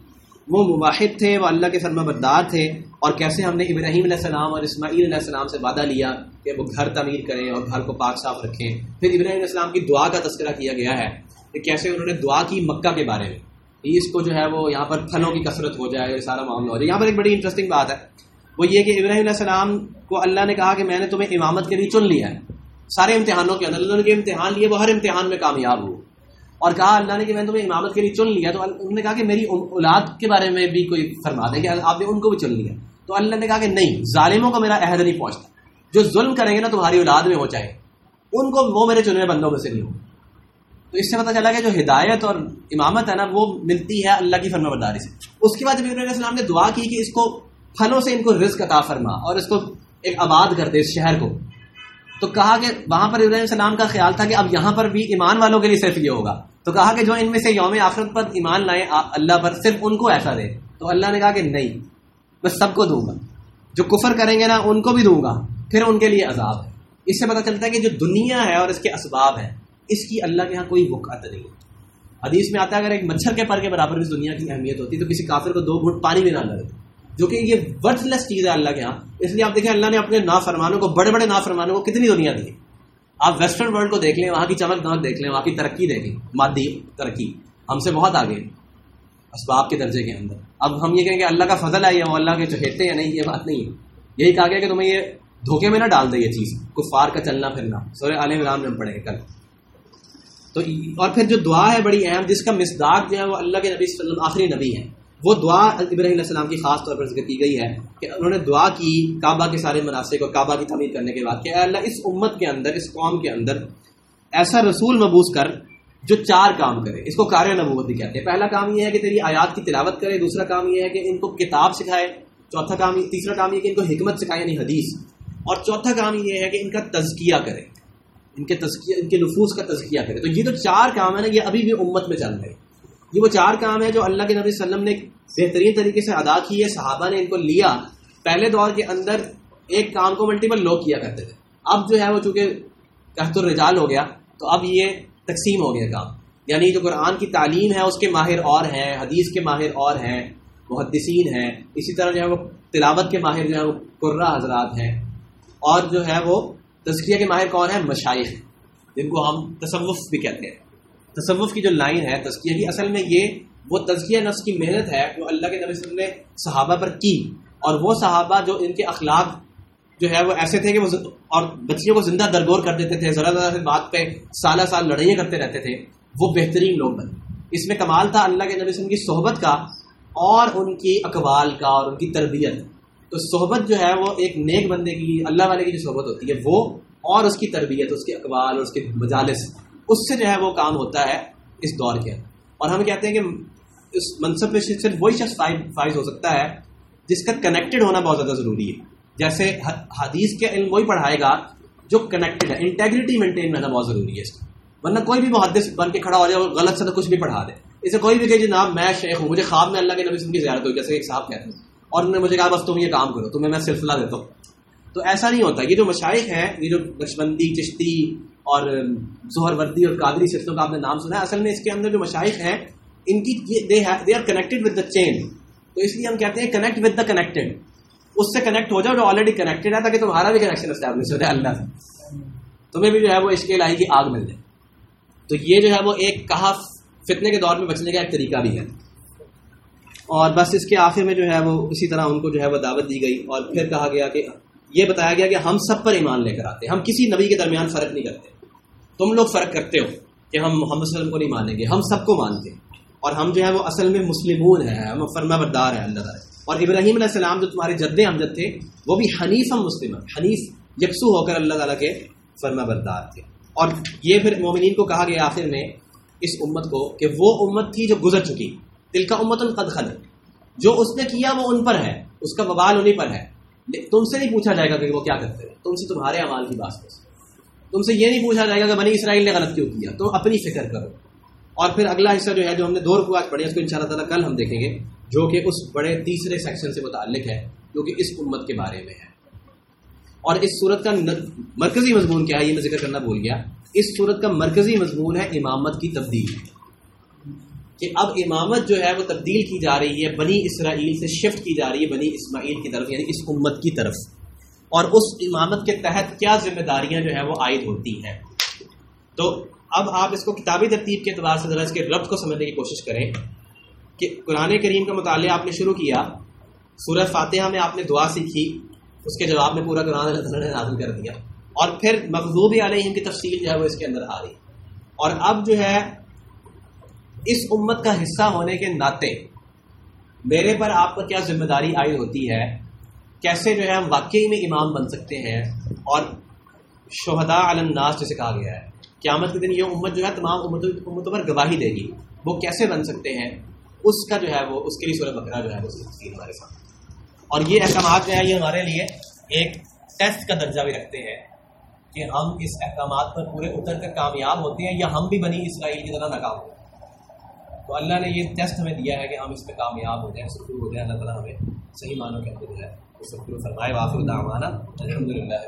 وہ مواحد تھے، وہ اللہ کے سرما بردار تھے۔ اور کیسے ہم نے ابراہیم علیہ السلام اور اسماعیل علیہ السلام سے وعدہ لیا کہ وہ گھر تعمیر کریں اور گھر کو پاک صاف رکھیں۔ پھر ابراہیم علیہ السلام کی دعا کا تذکرہ کیا گیا ہے۔ کہ کیسے انہوں نے دعا کی مکہ کے بارے میں۔ اس کو جو ہے وہ یہاں پر پھلوں کی کثرت ہو جائے، سارا معاملہ ہو جائے۔ یہاں پر ایک بڑی انٹرسٹنگ بات ہے۔ وہ یہ کہ ابراہیم علیہ السلام کو اللہ نے کہا کہ میں نے تمہیں امامت کے لیے چن لیا ہے۔ سارے امتحانوں کے اندر اللہ نے امتحان لیے، وہ ہر امتحان میں کامیاب ہو۔ اور کہا اللہ نے کہ میں نے تمہیں امامت کے لیے چن لیا۔ تو انہوں نے کہا کہ میری اولاد کے بارے میں بھی کوئی فرما دے کہ آپ نے ان کو بھی چن لیا۔ تو اللہ نے کہا کہ نہیں، ظالموں کو میرا عہد نہیں پہنچتا۔ جو ظلم کریں گے نا تمہاری اولاد میں ہو چاہے۔ ان کو وہ میرے چنے بندوں میں سے نہیں ہو تو اس سے پتہ چلا کہ جو ہدایت اور امامت ہے نا، وہ ملتی ہے اللہ کی فرما برداری سے۔ اس کے بعد جب علیہ السلام نے دعا کی کہ اس کو پھلوں سے ان کو رزق عطا فرما اور اس کو ایک آباد کر دے اس شہر کو، تو کہا کہ وہاں پر ابراہیم السلام کا خیال تھا کہ اب یہاں پر بھی ایمان والوں کے لیے صرف یہ ہوگا۔ تو کہا کہ جو ان میں سے یوم آخرت پر ایمان لائیں اللہ پر صرف ان کو ایسا دے۔ تو اللہ نے کہا کہ نہیں میں سب کو دوں گا۔ جو کفر کریں گے نا، ان کو بھی دوں گا، پھر ان کے لیے عذاب ہے۔ اس سے پتہ چلتا ہے کہ جو دنیا ہے اور اس کے اسباب ہیں اس کی اللہ کے ہاں کوئی وقت نہیں۔ ہے حدیث میں آتا ہے، اگر ایک مچھر کے پر کے برابر بھی دنیا کی اہمیت ہوتی تو کسی کافر کو دو گھنٹ پانی بھی نہ لگے۔ جو کہ یہ ورتھ لیس چیز ہے اللہ کے ہاں۔ اس لیے آپ دیکھیں، اللہ نے اپنے نافرمانوں کو، بڑے بڑے نافرمانوں کو کتنی دنیا دی۔ آپ ویسٹرن ورلڈ کو دیکھ لیں، وہاں کی چمک دمک دیکھ لیں، وہاں کی ترقی دیکھیں مادی ترقی۔ ہم سے بہت آگے۔ اسباب کے درجے کے اندر۔ اب ہم یہ کہیں کہ اللہ کا فضل ہے یا وہ اللہ کے چہیتے ہیں، نہیں، یہ بات نہیں۔ ہے یہی کہا گیا کہ تمہیں یہ دھوکے میں نہ ڈال دے یہ چیز۔ کفار کا چلنا پھرنا۔ سورے عالم رام میں پڑے گا کل۔ تو اور پھر جو دعا ہے بڑی اہم، جس کا مصداق جو ہے وہ اللہ کے نبی صلی اللہ علیہ وسلم، آخری نبی ہے وہ دعا ابراہیم علیہ السلام کی خاص طور پر ذکر کی گئی ہے کہ انہوں نے دعا کی کعبہ کے سارے مناسب کو، کعبہ کی تعمیر کرنے کے بعد کہ اے اللہ، اس امت کے اندر، اس قوم کے اندر ایسا رسول مبوس کر جو چار کام کرے۔ اس کو کار نبوت بھی کہتے ہیں۔ پہلا کام یہ ہے کہ تیری آیات کی تلاوت کرے، دوسرا کام یہ ہے کہ ان کو کتاب سکھائے، چوتھا کام تیسرا کام یہ کہ ان کو حکمت سکھائے یعنی حدیث۔ اور چوتھا کام یہ ہے کہ ان کا تزکیہ کرے۔ ان کے تزکیہ ان کے نفوس کا تزکیہ کرے۔ تو یہ جو چار کام ہے نا، یہ ابھی بھی امت میں چل رہے ہیں۔ یہ وہ چار کام ہے جو اللہ کے نبی صلی اللہ علیہ وسلم نے بہترین طریقے سے ادا کی ہے، صحابہ نے ان کو لیا۔ پہلے دور کے اندر ایک کام کو ملٹیپل لوگ کیا کرتے تھے۔ اب جو ہے وہ چونکہ کہت الرجال ہو گیا، تو اب یہ تقسیم ہو گیا کام۔ یعنی جو قرآن کی تعلیم ہے، اس کے ماہر اور ہیں، حدیث کے ماہر اور ہیں، محدثین ہیں۔ اسی طرح جو ہے وہ تلاوت کے ماہر جو ہے وہ قرہ حضرات ہیں۔ اور جو ہے وہ تذکیہ کے ماہر کون ہیں؟ مشائق جن کو ہم تصوف بھی کہتے ہیں۔ تصوف کی جو لائن ہے، تزکیہ کی، اصل میں یہ وہ تزکیہ نفس کی محنت ہے جو اللہ کے نبی صلی اللہ علیہ وسلم نے صحابہ پر کی۔ اور وہ صحابہ جو ان کے اخلاق جو ہے، وہ ایسے تھے کہ وہ اور بچیوں کو زندہ درگور کر دیتے تھے۔ ذرا ذرا سے بات پہ سالہ سال لڑائیاں کرتے رہتے تھے۔ وہ بہترین لوگ بنے۔ اس میں کمال تھا اللہ کے نبی وسلم کی صحبت کا اور ان کی اقوال کا اور ان کی تربیت۔ تو صحبت جو ہے وہ ایک نیک بندے کی، اللہ والے کی جو صحبت ہوتی ہے، وہ اور اس کی تربیت، اس کے اقوال اور اس کے مجالس، اس سے جو ہے وہ کام ہوتا ہے اس دور کے۔ اور ہم کہتے ہیں کہ اس منصب پہ صرف وہی شخص فائز ہو سکتا ہے جس کا کنیکٹڈ ہونا بہت زیادہ ضروری ہے۔ جیسے حدیث کے علم وہی پڑھائے گا جو کنیکٹڈ ہے انٹیگریٹی مینٹین رہنا بہت ضروری ہے اس کا۔ ورنہ کوئی بھی محدث بن کے کھڑا ہو جائے اور غلط سے کچھ بھی پڑھا دے۔ اسے کوئی بھی کہ جناب جی، میں شیخ ہوں، مجھے خواب میں اللہ کے نبی کی زیارت ہوئی، جیسے ایک صاحب کہتے ہیں۔ اور انہوں نے مجھے کہا بس تم یہ کام کرو، تمہیں میں سلسلہ دیتا ہوں۔ تو ایسا نہیں ہوتا، یہ جو مشائق ہیں، یہ جو نقشبندی چشتی اور ظہر وردی اور قادری سلسلوں کا آپ نے نام سنا ہے، اصل میں اس کے اندر جو مشائق ہیں، ان کی they are connected with the chain تو اس لیے ہم کہتے ہیں کنیکٹ ود دا کنیکٹڈ اس سے کنیکٹ ہو جاؤ جو آلریڈی کنیکٹڈ ہے، تاکہ تمہارا بھی کنیکشن اسٹیبلش ہو جائے، اللہ سے۔ تمہیں بھی جو ہے وہ اس کے لائی کی آگ مل جائے۔ تو یہ جو ہے وہ ایک کہا فتنے کے دور میں بچنے کا ایک طریقہ بھی ہے۔ اور بس اس کے آخر میں جو ہے وہ اسی طرح ان کو جو ہے وہ دعوت دی گئی اور پھر کہا گیا کہ یہ بتایا گیا کہ ہم سب پر ایمان لے کر آتے ہیں۔ ہم کسی نبی کے درمیان فرق نہیں کرتے۔ تم لوگ فرق کرتے ہو کہ ہم محمد صلی اللہ علیہ وسلم کو نہیں مانیں گے۔ ہم سب کو مانتے ہیں۔ اور ہم جو ہے وہ اصل میں مسلمون ہیں، ہم فرما بردار ہیں، اللہ تعالیٰ۔ اور ابراہیم علیہ السلام جو تمہارے جد امجد تھے، وہ بھی حنیف ہم مسلم حنیف یکسو ہو کر اللہ تعالیٰ کے فرما بردار تھے۔ اور یہ پھر مومنین کو کہا گیا آخر میں اس امت کو کہ وہ امت تھی جو گزر چکی۔ دل کا امت القد خل جو اس نے کیا وہ ان پر ہے، اس کا وبال انہیں پر ہے۔ تم سے نہیں پوچھا جائے گا کہ وہ کیا کرتے ہیں۔ تم سے تمہارے اعمال کی بات تم سے یہ نہیں پوچھا جائے گا کہ بنی اسرائیل نے غلط کیوں کیا۔ تم اپنی فکر کرو۔ اور پھر اگلا حصہ جو ہے، جو ہم نے دو رکو آج پڑھے اس کو ان شاء اللہ تعالیٰ کل ہم دیکھیں گے، جو کہ اس بڑے تیسرے سیکشن سے متعلق ہے، جو کہ اس امت کے بارے میں ہے۔ اور اس صورت کا مرکزی مضمون کیا ہے؟ یہ میں ذکر کرنا بھول گیا۔ اس صورت کا مرکزی مضمون ہے امامت کی تبدیل۔ کہ اب امامت جو ہے وہ تبدیل کی جا رہی ہے، بنی اسرائیل سے شفٹ کی جا رہی ہے بنی اسماعیل کی طرف یعنی اس امت کی طرف۔ اور اس امامت کے تحت کیا ذمہ داریاں جو ہیں وہ عائد ہوتی ہیں۔ تو اب آپ اس کو کتابی ترتیب کے اعتبار سے ذرا اس کے ربط کو سمجھنے کی کوشش کریں کہ قرآن کریم کا مطالعہ آپ نے شروع کیا، سورہ فاتحہ میں آپ نے دعا سیکھی، اس کے جواب میں پورا قرآن اللہ تعالیٰ نے نازل کر دیا۔ اور پھر مغضوب علیہم کی تفصیل جو ہے وہ اس کے اندر آ رہی۔ اور اب جو ہے اس امت کا حصہ ہونے کے ناطے میرے پر آپ پر کیا ذمہ داری آئی ہوتی ہے؟ کیسے جو ہے ہم واقعی میں امام بن سکتے ہیں؟ اور شہدا الناس جسے کہا گیا ہے۔ قیامت کے دن یہ امت جو ہے تمام امتوں پر گواہی دے گی۔ وہ کیسے بن سکتے ہیں؟ اس کا جو ہے وہ اس کے لیے سورہ بکرا جو ہے وہ تفصیل ہمارے ساتھ اور یہ احکامات جو ہے یہ ہمارے لیے ایک ٹیسٹ کا درجہ بھی رکھتے ہیں کہ ہم اس احکامات پر پورے اتر کر کامیاب ہوتے ہیں یا ہم بھی بنی اسرائیل کی طرح ناکام ہوتے ہیں تو اللہ نے یہ ٹیسٹ ہمیں دیا ہے کہ ہم اس پہ کامیاب ہو جائیں سکر ہو جائیں اللہ تعالیٰ ہمیں صحیح معنوں کے اندر جو ہے فرمائے وافر دعوانا الحمد للہ